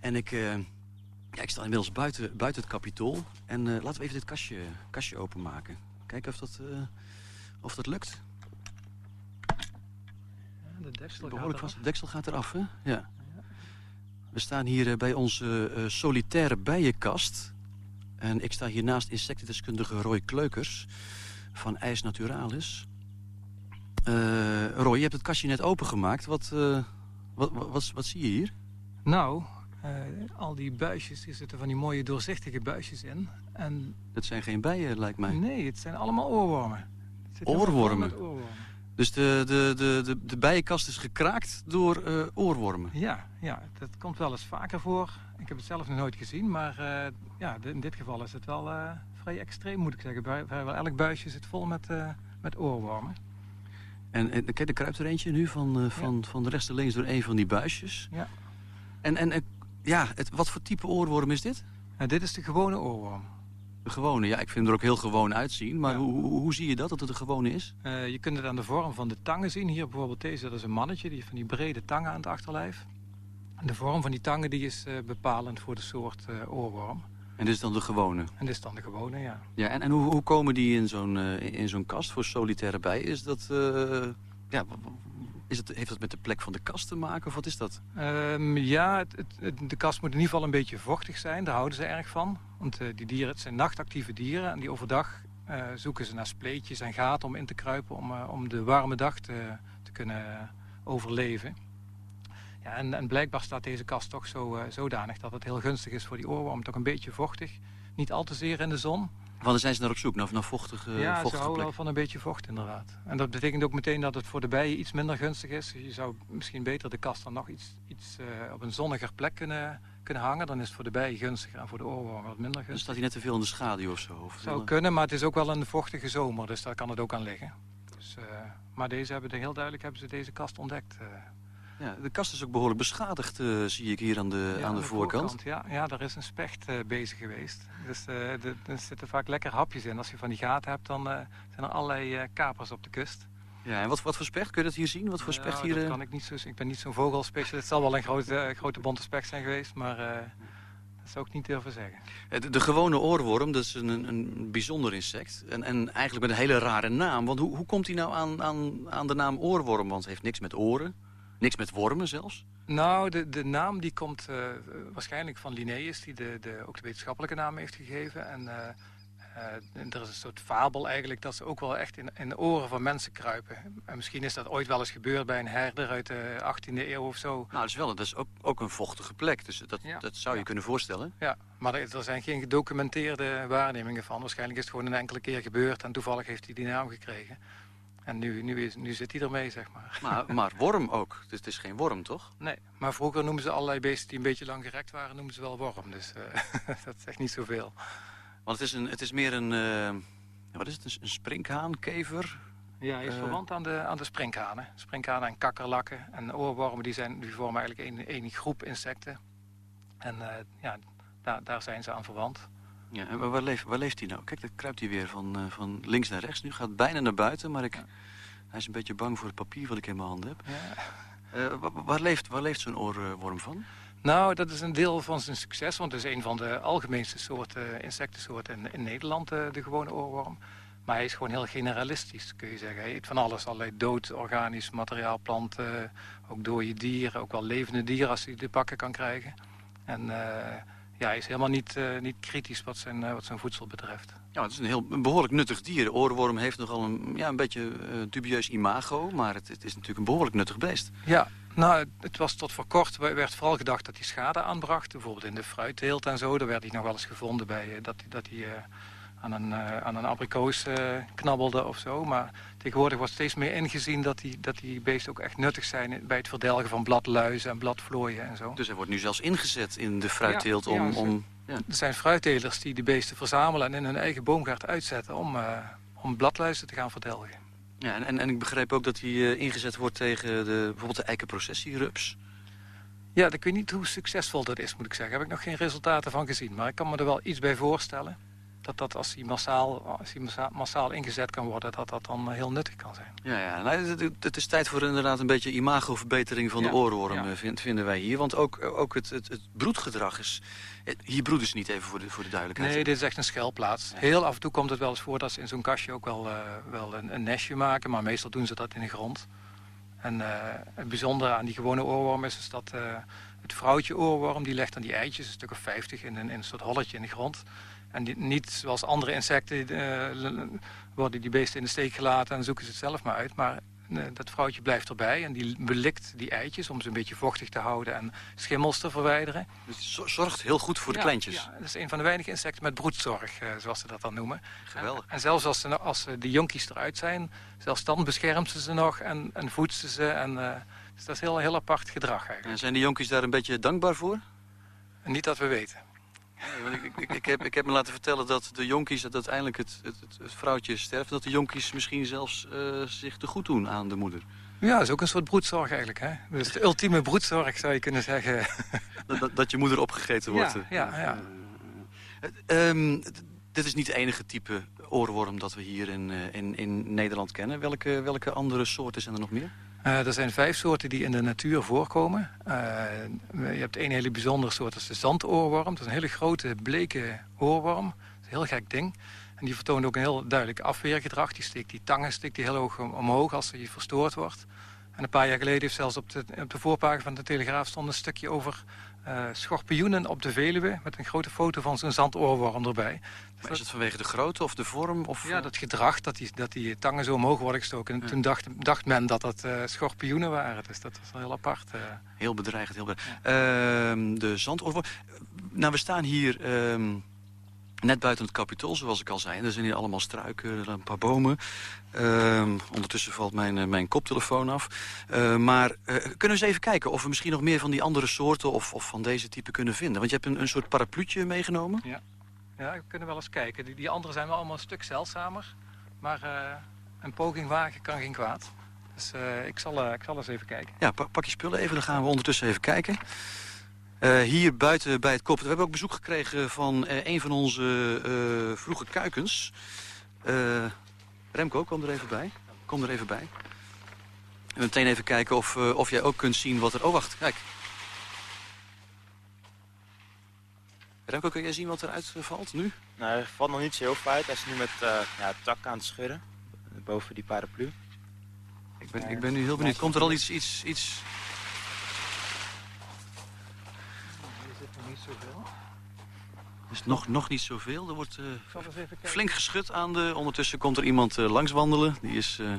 En ik, uh, ja, ik sta inmiddels buiten, buiten het kapitool. En uh, laten we even dit kastje, kastje openmaken. Kijken of dat, uh, of dat lukt. Ja, de deksel Behoorlijk vast. De deksel gaat eraf, hè? Ja. We staan hier uh, bij onze uh, solitaire bijenkast. En ik sta hier naast insectendeskundige Roy Kleukers van IJs Naturalis. Uh, Roy, je hebt het kastje net opengemaakt. Wat, wat, wat, wat, wat, zie je hier? Nou, al die buisjes, er zitten van die mooie doorzichtige buisjes in. En... Dat zijn geen bijen, lijkt mij. Nee, het zijn allemaal oorwormen. Oorwormen? oorwormen? Dus de, de, de, de, de bijenkast is gekraakt door uh, oorwormen? Ja, ja, dat komt wel eens vaker voor. Ik heb het zelf nog nooit gezien, maar uh, ja, in dit geval is het wel uh, vrij extreem, moet ik zeggen. Bij, vrijwel elk buisje zit vol met, met oorwormen. En, en kijk, er kruipt er eentje nu van, van, ja. van de rechts naar links door een van die buisjes. Ja. En, en ja, het, wat voor type oorworm is dit? dit is de gewone oorworm. De gewone, ja, ik vind hem er ook heel gewoon uitzien. Maar ja. hoe, hoe, hoe, zie je dat, dat het een gewone is? Uh, je kunt het aan de vorm van de tangen zien. Hier bijvoorbeeld deze, dat is een mannetje. Die heeft van die brede tangen aan het achterlijf. En de vorm van die tangen die is uh, bepalend voor de soort uh, oorworm. En dit is dan de gewone? En dit is dan de gewone, ja. Ja, en, en hoe, hoe komen die in zo'n in zo'n kast voor solitaire bij? Is dat, ja, Is het, heeft dat met de plek van de kast te maken of wat is dat? Ehm, ja, het, het, de kast moet in ieder geval een beetje vochtig zijn. Daar houden ze erg van. Want uh, die dieren, het zijn nachtactieve dieren. En die overdag uh, zoeken ze naar spleetjes en gaten om in te kruipen... om, uh, om de warme dag te, te kunnen overleven. Ja, en, en, blijkbaar staat deze kast toch zo zodanig dat het heel gunstig is voor die oorworm. Toch een beetje vochtig. Niet al te zeer in de zon. Want dan zijn ze naar op zoek, naar, naar vochtige, ja, vochtige ze houden wel van een beetje vocht inderdaad. En dat betekent ook meteen dat het voor de bijen iets minder gunstig is. Je zou misschien beter de kast dan nog iets, iets uh, op een zonniger plek kunnen, kunnen hangen. Dan is het voor de bijen gunstiger en voor de oorworm wat minder gunstig. Dan staat hij net te veel in de schaduw of zo? Of zou kunnen, maar het is ook wel een vochtige zomer, dus daar kan het ook aan liggen. Dus, uh, maar deze hebben de, heel duidelijk hebben ze deze kast ontdekt. Uh, ja, de kast is ook behoorlijk beschadigd, uh, zie ik hier aan de, ja, aan de, de voorkant. voorkant. Ja, ja, daar is een specht bezig geweest. Dus er zitten vaak lekker hapjes in. Als je van die gaten hebt, dan zijn er allerlei kapers op de kust. Ja, en wat, wat voor specht? Kun je dat hier zien? Wat voor specht nou, hier? Dat kan ik niet zo Ik ben niet zo'n vogelspecialist. Het zal wel een grote, grote bonte specht zijn geweest, maar dat zou ik niet durven zeggen. De, de, gewone oorworm, dat is een, een bijzonder insect. En, en eigenlijk met een hele rare naam. Want hoe, hoe komt hij nou aan, aan, aan de naam oorworm? Want het heeft niks met oren. Niks met wormen zelfs? Nou, de, de naam die komt uh, waarschijnlijk van Linnaeus... die de, de, ook de wetenschappelijke naam heeft gegeven. En, uh, uh, er is een soort fabel eigenlijk... dat ze ook wel echt in, in de oren van mensen kruipen. En misschien is dat ooit wel eens gebeurd bij een herder uit de 18e eeuw of zo. Nou, dat is wel dat is ook, ook een vochtige plek. Dus dat, ja. dat zou je ja. kunnen voorstellen. Ja, maar er, er, zijn geen gedocumenteerde waarnemingen van. Waarschijnlijk is het gewoon een enkele keer gebeurd... en toevallig heeft hij die naam gekregen. En nu, nu, is, nu zit hij ermee, zeg maar. maar. Maar worm ook. Dus het is geen worm, toch? Nee, maar vroeger noemden ze allerlei beesten die een beetje lang gerekt waren... noemden ze wel worm. Dus uh, dat is echt niet zoveel. Want het is, een, het is meer een... Uh, wat is het? Een springhaan, kever? Ja, hij is uh, verwant aan de, aan de sprinkhanen. Sprinkhanen en kakkerlakken en oorwormen... die, zijn, die vormen eigenlijk één, groep insecten. En ja, daar, daar zijn ze aan verwant. Ja, en waar leeft, waar leeft hij nou? Kijk, dan kruipt hij weer van, uh, van links naar rechts. Nu gaat bijna naar buiten, maar ik, ja. hij is een beetje bang voor het papier wat ik in mijn hand heb. Ja. Uh, waar, leeft, waar leeft zo'n oorworm van? Nou, dat is een deel van zijn succes, want het is een van de algemeenste soorten insectensoorten in, in Nederland, uh, de gewone oorworm. Maar hij is gewoon heel generalistisch, kun je zeggen. Hij eet van alles, allerlei dood organisch materiaal, planten, ook dode dieren, ook wel levende dieren als hij de pakken kan krijgen. En ja, hij is helemaal niet, uh, niet kritisch wat zijn, uh, wat zijn voedsel betreft. Ja, het is een, heel, een behoorlijk nuttig dier. De oorworm heeft nogal een, ja, een beetje dubieus imago, maar het, het, is natuurlijk een behoorlijk nuttig beest. Ja, nou, het was tot voor kort, werd vooral gedacht dat hij schade aanbracht. Bijvoorbeeld in de fruitteelt en zo, daar werd hij nog wel eens gevonden bij dat, dat hij aan een, uh, aan een abrikoos uh, knabbelde of zo. Maar tegenwoordig wordt steeds meer ingezien dat die, dat die beesten ook echt nuttig zijn... bij het verdelgen van bladluizen en bladvlooien en zo. Dus hij wordt nu zelfs ingezet in de fruitteelt ja, om... Ja, om ja. Er zijn fruittelers die de beesten verzamelen en in hun eigen boomgaard uitzetten... om, om bladluizen te gaan verdelgen. Ja, en, en, ik begreep ook dat hij ingezet wordt tegen de, bijvoorbeeld de eikenprocessierups. Ja, ik weet niet hoe succesvol dat is, moet ik zeggen. Daar heb ik nog geen resultaten van gezien. Maar ik kan me er wel iets bij voorstellen dat dat als hij massaal, als hij massaal, massaal ingezet kan worden, dat dat dan heel nuttig kan zijn. Ja, ja. Nou, het, het is tijd voor inderdaad een beetje imagoverbetering van ja. de oorworm, ja. vind, vinden wij hier. Want ook, ook het, het, het broedgedrag is... Hier broeden ze niet even voor de, voor de duidelijkheid. Nee, dit is echt een schuilplaats. Heel af en toe komt het wel eens voor dat ze in zo'n kastje ook wel, uh, wel een, een, nestje maken. Maar meestal doen ze dat in de grond. En uh, het bijzondere aan die gewone oorworm is, is dat uh, het vrouwtje oorworm... die legt dan die eitjes, een stuk of 50, in een, in een soort holletje in de grond... En niet zoals andere insecten uh, worden die beesten in de steek gelaten en zoeken ze het zelf maar uit. Maar uh, dat vrouwtje blijft erbij en die belikt die eitjes om ze een beetje vochtig te houden en schimmels te verwijderen. Dus het zorgt heel goed voor de ja, kleintjes? Ja, dat is een van de weinige insecten met broedzorg, uh, zoals ze dat dan noemen. Geweldig. En, en zelfs als, ze, als de jonkies eruit zijn, zelfs dan beschermt ze ze nog en, en voedt ze ze. En, dus dat is heel, heel apart gedrag eigenlijk. En zijn de jonkies daar een beetje dankbaar voor? En niet dat we weten. Nee, ik, ik, ik, heb, ik heb me laten vertellen dat de jonkies, dat uiteindelijk het, het, het vrouwtje sterft... dat de jonkies misschien zelfs uh, zich te goed doen aan de moeder. Ja, dat is ook een soort broedzorg eigenlijk. Hè? Dus de ultieme broedzorg zou je kunnen zeggen. dat, je moeder opgegeten wordt. Ja, ja, ja. Uh, um, dit is niet het enige type oorworm dat we hier in, in, in Nederland kennen. Welke, welke andere soorten zijn er nog meer? Uh, er zijn vijf soorten die in de natuur voorkomen. Uh, je hebt één hele bijzondere soort, dat is de zandoorworm. Dat is een hele grote, bleke oorworm. Dat is een heel gek ding. En die vertoont ook een heel duidelijk afweergedrag. Die steekt die tangen steekt die heel hoog omhoog als hij verstoord wordt. En een paar jaar geleden heeft zelfs op de, op voorpagina van de Telegraaf stond een stukje over uh, schorpioenen op de Veluwe... met een grote foto van zo'n zandoorworm erbij. Maar is het vanwege de grootte of de vorm? Of... Ja, dat gedrag, dat die, dat die tangen zo omhoog worden gestoken. En toen dacht, dacht men dat dat uh, schorpioenen waren. Dus dat was wel heel apart. Uh. Heel bedreigend, heel bedreigend. Ja. Uh, de zandoorworm... Nou, we staan hier... Ehm, net buiten het kapitool, zoals ik al zei. Er zijn hier allemaal struiken, een paar bomen. Uh, ondertussen valt mijn, mijn koptelefoon af. Maar kunnen we eens even kijken of we misschien nog meer van die andere soorten... of, of van deze type kunnen vinden? Want je hebt een, een soort parapluutje meegenomen. Ja. Ja, we kunnen wel eens kijken. Die, andere zijn wel allemaal een stuk zeldzamer. Maar een poging wagen kan geen kwaad. Dus ik, zal, ik zal eens even kijken. Ja, pak, je spullen even, dan gaan we ondertussen even kijken. Hier buiten bij het kop. We hebben ook bezoek gekregen van een van onze vroege kuikens. Remco, kom er even bij. Kom er even bij. En meteen even kijken of, of jij ook kunt zien wat er... Oh, wacht, kijk. Remco, kun jij zien wat eruit valt nu? Nou, er valt nog niet zo heel veel uit. Hij is nu met ja, tak aan het schudden. Boven die paraplu. Ik ben, ik ben nu heel benieuwd. Komt er al iets, iets, iets niet zoveel. is nog, nog niet zoveel. Er wordt uh, flink geschud aan de... Ondertussen komt er iemand uh, langs wandelen. Die is uh,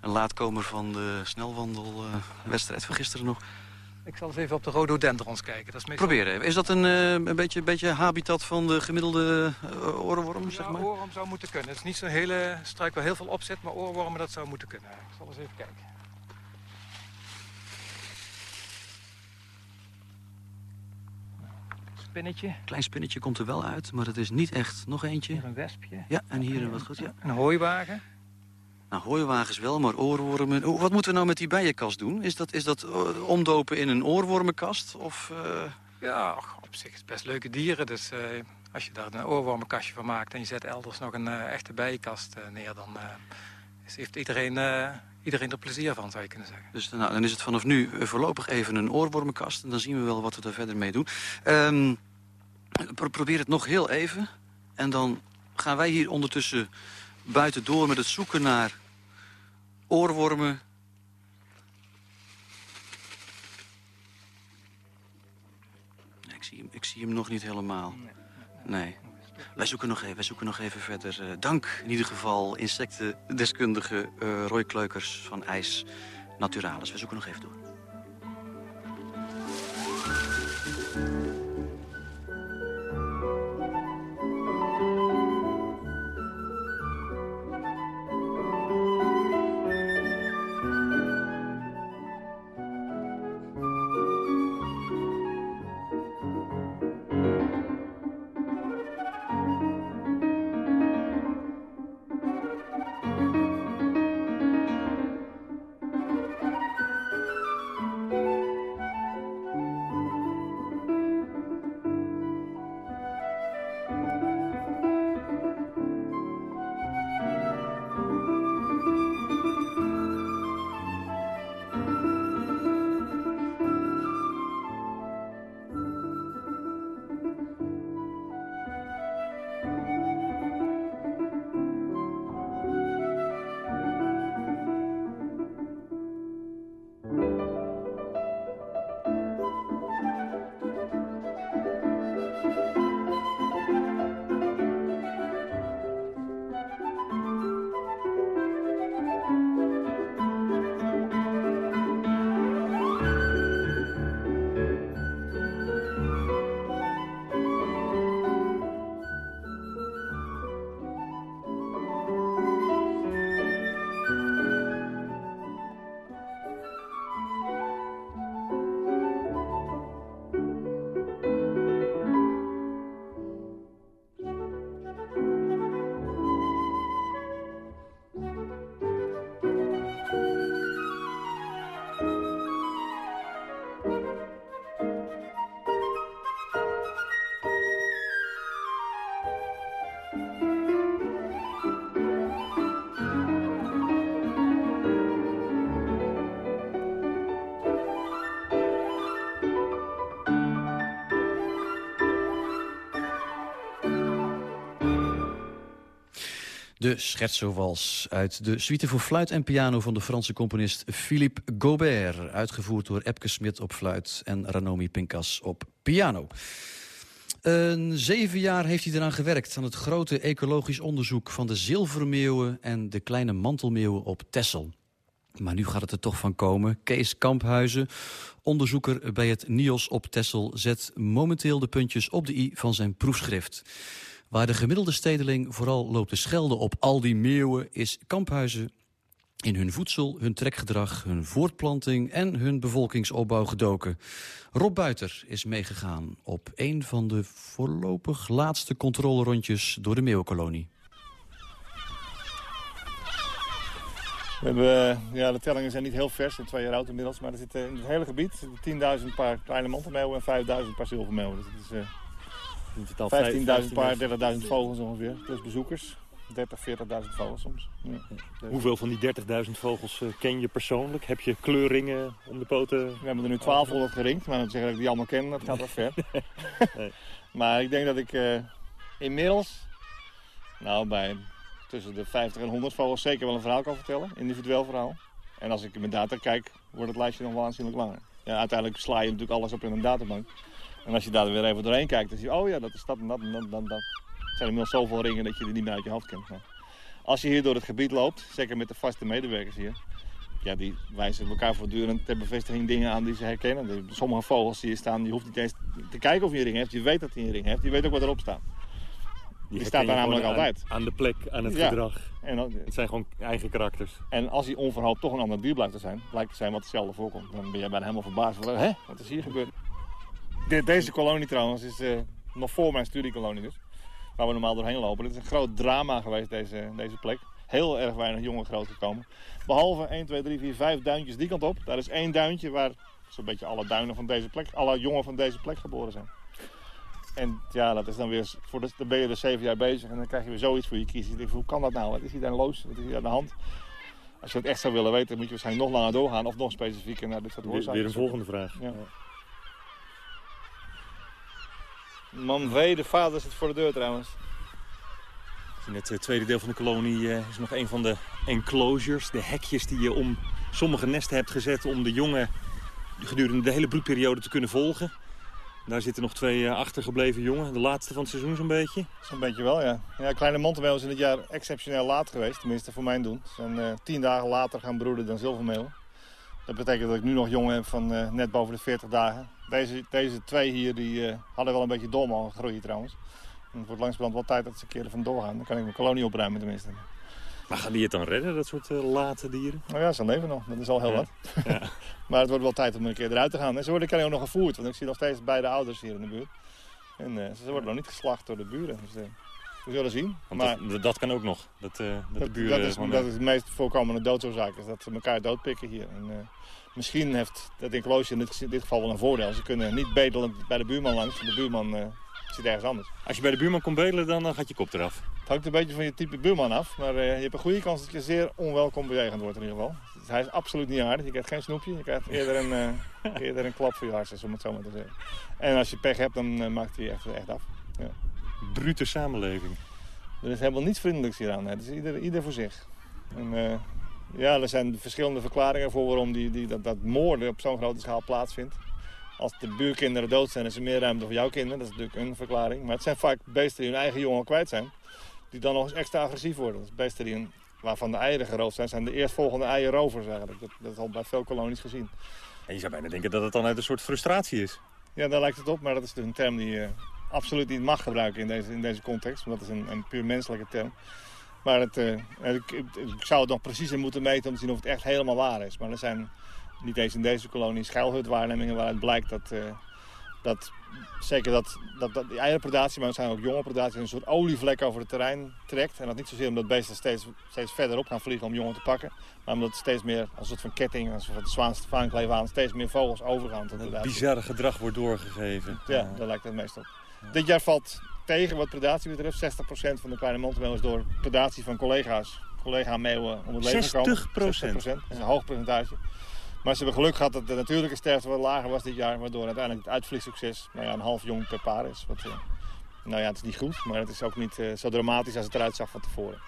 een laatkomer van de snelwandelwedstrijd van gisteren nog. Ik zal eens even op de rhododendrons kijken. Dat is meestal... Probeer even. Is dat een, een, beetje, een beetje habitat van de gemiddelde oorworm, zeg maar? oorworm zou moeten kunnen. Het is niet zo'n hele struik waar heel veel op zit, maar oorwormen dat zou moeten kunnen. Ik zal eens even kijken. spinnetje. Klein spinnetje komt er wel uit, maar het is niet echt. Nog eentje. Hier een wespje. Ja, en hier een wat goed. Ja. Een hooiwagen. Nou, hooiwagens wel, maar oorwormen... Wat moeten we nou met die bijenkast doen? Is dat, is dat uh, omdopen in een oorwormenkast? Of, uh... Ja, op zich is het best leuke dieren. Dus uh, als je daar een oorwormenkastje van maakt... en je zet elders nog een echte bijenkast neer... dan heeft iedereen, iedereen er plezier van, zou je kunnen zeggen. Dus nou, dan is het vanaf nu voorlopig even een oorwormenkast... en dan zien we wel wat we er verder mee doen. Um, probeer het nog heel even. En dan gaan wij hier ondertussen buiten door met het zoeken naar oorwormen. Ik zie hem, ik zie hem nog niet helemaal. Nee. Wij zoeken nog even, wij zoeken nog even verder. Uh, dank in ieder geval insectendeskundige uh, Roy Kleukers van IJs Naturalis. We zoeken nog even door. De scherzowals uit de suite voor fluit en piano van de Franse componist Philippe Gobert. Uitgevoerd door Epke Smit op fluit en Ranomi Pinkas op piano. Een zeven jaar heeft hij eraan gewerkt aan het grote ecologisch onderzoek van de zilvermeeuwen en de kleine mantelmeeuwen op Texel. Maar nu gaat het er toch van komen. Kees Kamphuizen, onderzoeker bij het NIOS op Texel... zet momenteel de puntjes op de i van zijn proefschrift. Waar de gemiddelde stedeling vooral loopt te schelden op al die meeuwen... is Kamphuizen in hun voedsel, hun trekgedrag, hun voortplanting en hun bevolkingsopbouw gedoken. Rob Buiter is meegegaan op een van de voorlopig laatste controlerondjes door de meeuwenkolonie. We hebben, eh, ja, de tellingen zijn niet heel vers, zijn twee jaar oud inmiddels. Maar er zitten in het hele gebied 10.000 paar kleine mantelmeeuwen en 5.000 paar zilvermeeuwen. Dus is uh, 15.000 paar, 30.000 vogels ongeveer, plus bezoekers. 30, 40.000 vogels soms. Ja. Hoeveel van die 30.000 vogels uh, ken je persoonlijk? Heb je kleurringen om de poten? We hebben er nu 1200 geringd, maar dat zeggen dat ik die allemaal ken, dat gaat wel ver. nee. Maar ik denk dat ik uh, inmiddels, nou bij tussen de 50 en 100 vogels zeker wel een verhaal kan vertellen. Individueel verhaal. En als ik in mijn data kijk, wordt het lijstje nog wel aanzienlijk langer. Ja, uiteindelijk sla je natuurlijk alles op in een databank. En als je daar weer even doorheen kijkt, dan zie je, oh ja, dat is dat en dat en dat en dat. Het zijn inmiddels zoveel ringen dat je er niet meer uit je hoofd kent. Maar als je hier door het gebied loopt, zeker met de vaste medewerkers hier... Ja, die wijzen elkaar voortdurend ter bevestiging dingen aan die ze herkennen. Sommige vogels die hier staan, je hoeft niet eens te kijken of je een ring heeft. Je weet dat hij een ring heeft. Je weet ook wat erop staat. Die, die staat daar namelijk aan, altijd. Aan de plek, aan het Ja. gedrag. En dan- het zijn gewoon eigen karakters. En als hij onverhoopt toch een ander dier blijkt te zijn, blijkt te zijn wat hetzelfde voorkomt, dan ben jij bijna helemaal verbaasd. Van, Hè? Wat is hier gebeurd? De- deze kolonie trouwens is eh, nog voor mijn studiekolonie dus. Waar we normaal doorheen lopen. Het is een groot drama geweest deze, deze plek. Heel erg weinig jongen groot gekomen. Behalve 1, 2, 3, 4, 5 duintjes die kant op. Daar is één duintje waar zo'n beetje alle duinen van deze plek, alle jongen van deze plek geboren zijn. En ja, dat is dan weer, voor de, dan ben je er zeven jaar bezig en dan krijg je weer zoiets voor je kiezen. Je denkt, hoe kan dat nou? Wat is hier dan los? Wat is hier aan de hand? Als je het echt zou willen weten, moet je waarschijnlijk nog langer doorgaan of nog specifieker naar dit soort oorzaken. weer een volgende vraag. Ja. Man V, de vader zit voor de deur trouwens. In het eh, tweede deel van de kolonie eh, is nog een van de enclosures. De hekjes die je om sommige nesten hebt gezet om de jongen gedurende de hele broedperiode te kunnen volgen. Daar zitten nog twee eh, achtergebleven jongen. De laatste van het seizoen zo'n beetje. Zo'n beetje wel, ja. ja kleine Montemeel is in dit jaar exceptioneel laat geweest. Tenminste, voor mijn doen. Ze zijn tien dagen later gaan broeden dan zilvermeel. Dat betekent dat ik nu nog jongen heb van net boven de 40 dagen. Deze, deze twee hier die, eh, hadden wel een beetje dom al groeien trouwens. En het wordt langzamerhand wel tijd dat ze een keer er vandoor gaan. Dan kan ik mijn kolonie opruimen tenminste. Maar gaan die het dan redden, dat soort eh, late dieren? Nou ja, ze leven nog. Dat is al heel Ja. wat. maar het wordt wel tijd om een keer eruit te gaan. En ze worden kan ook nog gevoerd. Want ik zie nog steeds beide ouders hier in de buurt. En eh, ze worden nog niet geslacht door de buren. Dus, we zullen zien. Want maar dat, dat kan ook nog. Dat, eh, dat, de dat, buren dat is, gewoon, dat is de meest voorkomende doodsoorzaak. Is dat ze elkaar doodpikken hier. En, misschien heeft dat enclosure in dit, in dit geval wel een voordeel. Ze kunnen niet bedelend bij de buurman langs. Want de buurman eh, zit ergens anders. Als je bij de buurman komt bedelen, dan eh, gaat je kop eraf. Het hangt een beetje van je type buurman af. Maar eh, je hebt een goede kans dat je zeer onwelkom bejegend wordt in ieder geval. Dus hij is absoluut niet aardig. Je krijgt geen snoepje. Je krijgt eerder een, eerder een klap voor je hartjes, om het zo maar te zeggen. En als je pech hebt, dan maakt hij je echt, echt af. Ja. Brute samenleving. Er is helemaal niets vriendelijks hieraan. Het is ieder, ieder voor zich. En, ja, er zijn verschillende verklaringen voor waarom die, die, dat, dat moorden op zo'n grote schaal plaatsvindt. Als de buurkinderen dood zijn, is er meer ruimte voor jouw kinderen. Dat is natuurlijk een verklaring. Maar het zijn vaak beesten die hun eigen jongen kwijt zijn. Die dan nog eens extra agressief worden. Beesten die een, waarvan de eieren geroofd zijn, zijn de eerstvolgende eierrovers eigenlijk. Dat, dat is al bij veel kolonies gezien. En je zou bijna denken dat het dan uit een soort frustratie is. Ja, daar lijkt het op, maar dat is dus een term die je absoluut niet mag gebruiken in deze, in deze context. Want dat is een, een puur menselijke term. Maar het, eh, ik, zou het nog preciezer moeten meten om te zien of het echt helemaal waar is. Maar er zijn niet eens in deze kolonie schuilhutwaarnemingen waaruit blijkt dat, eh, dat zeker dat, dat, dat die eierpredatie, maar er zijn ook jonge predaties, een soort olievlek over het terrein trekt. En dat niet zozeer omdat beesten steeds, steeds verder op gaan vliegen om jongen te pakken. Maar omdat steeds meer, als een soort van ketting, als een zwaanste vaankleef aan, steeds meer vogels overgaan tot predatie. Bizarre gedrag wordt doorgegeven. Ja, daar lijkt het meest op. Dit jaar valt tegen wat predatie betreft. 60% van de kleine mondmeeuwen is door predatie van collega's, collega-meeuwen om het leven gekomen. 60%? 60%. Dat is een hoog percentage. Maar ze hebben geluk gehad dat de natuurlijke sterfte wat lager was dit jaar. Waardoor uiteindelijk het uitvliegsucces nou ja, een half jong per paar is. Wat, eh, nou ja, het is niet goed, maar het is ook niet eh, zo dramatisch als het eruit zag van tevoren.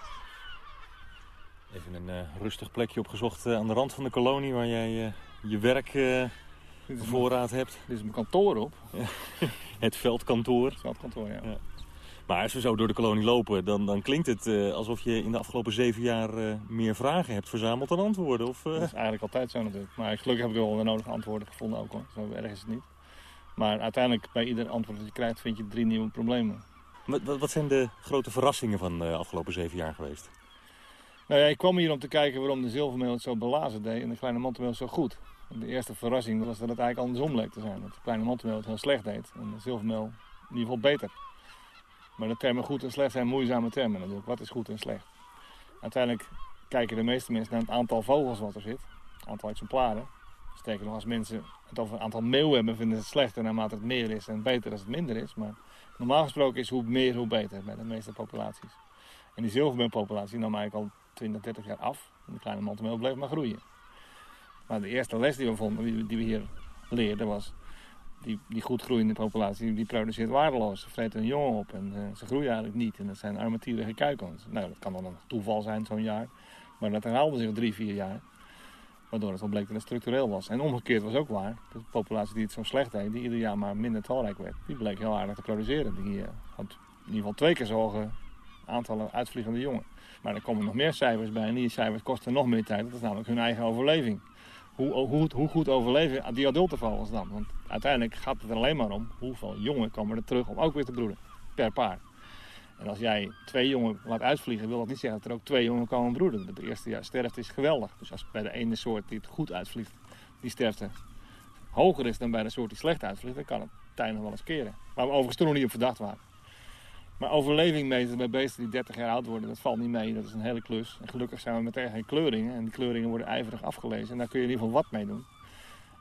Even een uh, rustig plekje opgezocht uh, aan de rand van de kolonie... waar jij uh, je werk voorraad hebt. Dit is mijn kantoor op. het veldkantoor. Het veldkantoor, ja. ja. Maar als we zo door de kolonie lopen, dan, dan klinkt het alsof je in de afgelopen zeven jaar meer vragen hebt verzameld dan antwoorden. Of, Dat is eigenlijk altijd zo natuurlijk. Maar gelukkig heb ik wel de nodige antwoorden gevonden ook hoor. Zo erg is het niet. Maar uiteindelijk, bij ieder antwoord dat je krijgt, vind je drie nieuwe problemen. Wat, wat zijn de grote verrassingen van de afgelopen zeven jaar geweest? Nou ja, ik kwam hier om te kijken waarom de zilvermeel het zo belazen deed en de kleine mantelmeel zo goed. De eerste verrassing was dat het eigenlijk andersom leek te zijn. Dat de kleine mantelmeel het heel slecht deed en de zilvermeel in ieder geval beter. Maar de termen goed en slecht zijn moeizame termen natuurlijk. Wat is goed en slecht? Uiteindelijk kijken de meeste mensen naar het aantal vogels wat er zit. Het aantal exemplaren. Sterker nog, als mensen het over een aantal meeuwen hebben, vinden ze het slechter naarmate het meer is en beter als het minder is. Maar normaal gesproken is hoe meer, hoe beter bij de meeste populaties. En die zilvermeelpopulatie nam eigenlijk al 20, 30 jaar af. En de kleine mantelmeel bleef maar groeien. Maar de eerste les die we vonden, die we hier leerden, was... Die, die goed groeiende populatie, die produceert waardeloos. Ze vreten hun jongen op en uh, ze groeien eigenlijk niet. En dat zijn armetierige kuikens. Nou, dat kan dan een toeval zijn zo'n jaar. Maar dat herhaalde zich drie, vier jaar. Waardoor het wel bleek dat het structureel was. En omgekeerd was ook waar. De populatie die het zo slecht deed, die ieder jaar maar minder talrijk werd. Die bleek heel aardig te produceren. Die uh, had in ieder geval twee keer zo hoge aantallen uitvliegende jongen. Maar er komen nog meer cijfers bij en die cijfers kosten nog meer tijd. Dat is namelijk hun eigen overleving. Hoe, hoe, hoe goed overleven die adulte vogels dan? Want uiteindelijk gaat het er alleen maar om hoeveel jongen komen er terug om ook weer te broeden. Per paar. En als jij twee jongen laat uitvliegen, wil dat niet zeggen dat er ook twee jongen komen broeden. Het eerste jaar sterfte is geweldig. Dus als bij de ene soort die het goed uitvliegt, die sterfte hoger is dan bij de soort die slecht uitvliegt, dan kan het tijden wel eens keren. Waar we overigens toen nog niet op verdacht waren. Maar overleving meten bij beesten die 30 jaar oud worden, dat valt niet mee. Dat is een hele klus. En gelukkig zijn we met eigen kleuringen. En die kleuringen worden ijverig afgelezen. En daar kun je in ieder geval wat mee doen.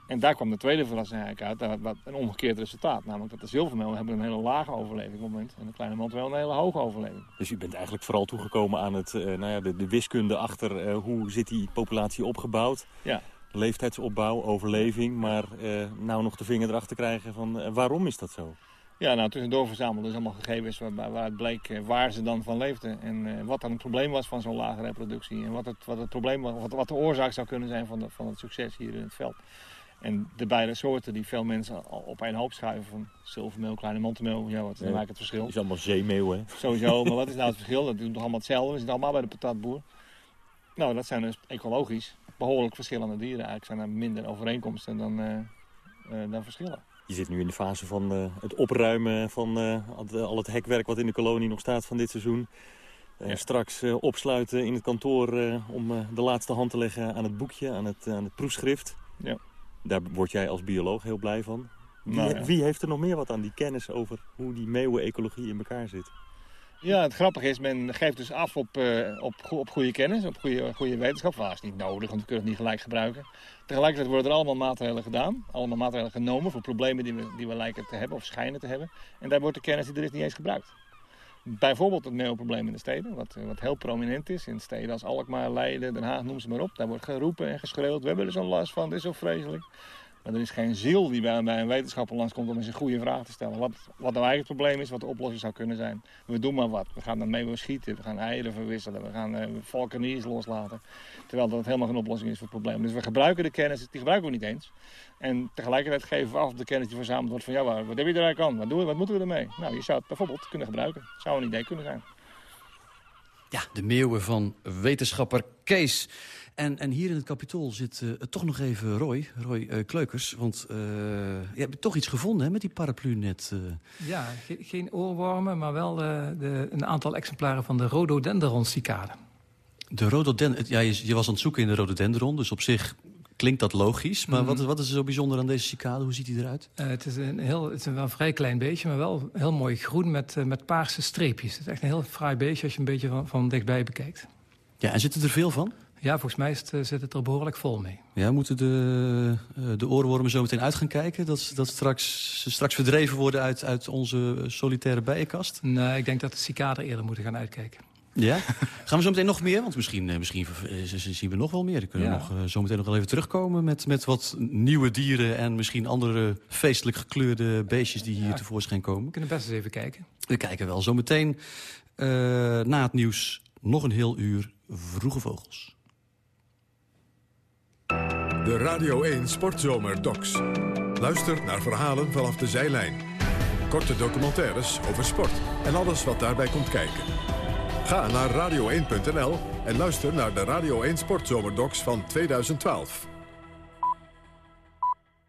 En daar kwam de tweede verrassing eigenlijk uit. Wat een omgekeerd resultaat. Namelijk dat de zilvermeel hebben een hele lage overleving op het moment. En de kleine mond wel een hele hoge overleving. Dus u bent eigenlijk vooral toegekomen aan het, uh, nou ja, de, de, wiskunde achter uh, hoe zit die populatie opgebouwd. Ja. Leeftijdsopbouw, overleving. Maar uh, nou nog de vinger erachter krijgen van waarom is dat zo? Ja, nou, tussendoor verzamelden dus allemaal gegevens waar, waaruit bleek eh, waar ze dan van leefden. En uh, wat dan het probleem was van zo'n lage reproductie. En wat het, wat het probleem was, wat, wat de oorzaak zou kunnen zijn van, de, van het succes hier in het veld. En de beide soorten die veel mensen al op één hoop schuiven van zilvermeel, kleine montemeel. Ja, wat is ja, eigenlijk het verschil? Het is allemaal zeemeeuw, hè? Sowieso, maar wat is nou het verschil? Dat doen toch allemaal hetzelfde? We zitten allemaal bij de patatboer. Nou, dat zijn dus ecologisch behoorlijk verschillende dieren. Eigenlijk zijn er minder overeenkomsten dan, uh, uh, dan verschillen. Je zit nu in de fase van uh, het opruimen van uh, al het hekwerk wat in de kolonie nog staat van dit seizoen. Uh, ja. Straks opsluiten in het kantoor om de laatste hand te leggen aan het boekje, aan het, aan het proefschrift. Ja. Daar word jij als bioloog heel blij van. Wie, Nou ja. wie heeft er nog meer wat aan die kennis over hoe die meeuwenecologie in elkaar zit? Ja, het grappige is, men geeft dus af op, uh, op, op goede kennis, op goede, goede wetenschap. Dat is niet nodig, want we kunnen het niet gelijk gebruiken. Tegelijkertijd worden er allemaal maatregelen gedaan. Allemaal maatregelen genomen voor problemen die we, die we lijken te hebben of schijnen te hebben. En daar wordt de kennis die er is niet eens gebruikt. Bijvoorbeeld het meeuwprobleem in de steden, wat, wat heel prominent is. In steden als Alkmaar, Leiden, Den Haag, noem ze maar op. Daar wordt geroepen en geschreeuwd. We hebben er zo'n last van, dit is zo vreselijk. Maar er is geen ziel die bij, een wetenschapper langskomt om eens een goede vraag te stellen. Wat, wat nou eigenlijk het probleem is, wat de oplossing zou kunnen zijn. We doen maar wat. We gaan daarmee schieten, we gaan eieren verwisselen, we gaan uh, loslaten. Terwijl dat helemaal geen oplossing is voor het probleem. Dus we gebruiken de kennis, die gebruiken we niet eens. En tegelijkertijd geven we af de kennis die verzameld wordt van ja, wat heb je eruit aan? Wat, doen we, wat moeten we ermee? Nou, je zou het bijvoorbeeld kunnen gebruiken. zou een idee kunnen zijn. Ja, de meeuwen van wetenschapper Kees. En, en hier in het kapitool zit uh, toch nog even Roy, Roy uh, Kleukers. Want uh, je hebt toch iets gevonden hè, met die paraplu net. Ja, ge geen oorwormen, maar wel de, de, een aantal exemplaren van de rhododendron cicade. De rhododendron, ja, je, je was aan het zoeken in de rhododendron, dus op zich klinkt dat logisch. Maar mm. wat, wat, is er zo bijzonder aan deze cicade? Hoe ziet hij eruit? Het is, een, heel, het is een, wel een vrij klein beestje, maar wel heel mooi groen met, met paarse streepjes. Het is echt een heel fraai beestje als je een beetje van, van dichtbij bekijkt. Ja, en zitten er veel van? Ja, volgens mij het, zit het er behoorlijk vol mee. Ja, moeten de, de oorwormen zo meteen uit gaan kijken? Dat, dat straks, ze straks verdreven worden uit, uit onze solitaire bijenkast? Nee, ik denk dat de cicaden eerder moeten gaan uitkijken. Ja? Gaan we zo meteen nog meer? Want misschien, misschien zien we nog wel meer. Dan kunnen we ja. nog, zo meteen nog wel even terugkomen met, met wat nieuwe dieren... en misschien andere feestelijk gekleurde beestjes die hier ja, tevoorschijn komen. We kunnen best eens even kijken. We kijken wel zo meteen uh, na het nieuws nog een heel uur Vroege Vogels. De Radio 1 Sportzomer Docs. Luister naar verhalen vanaf de zijlijn. Korte documentaires over sport en alles wat daarbij komt kijken. Ga naar radio1.nl en luister naar de Radio 1 Sportzomerdocs van 2012.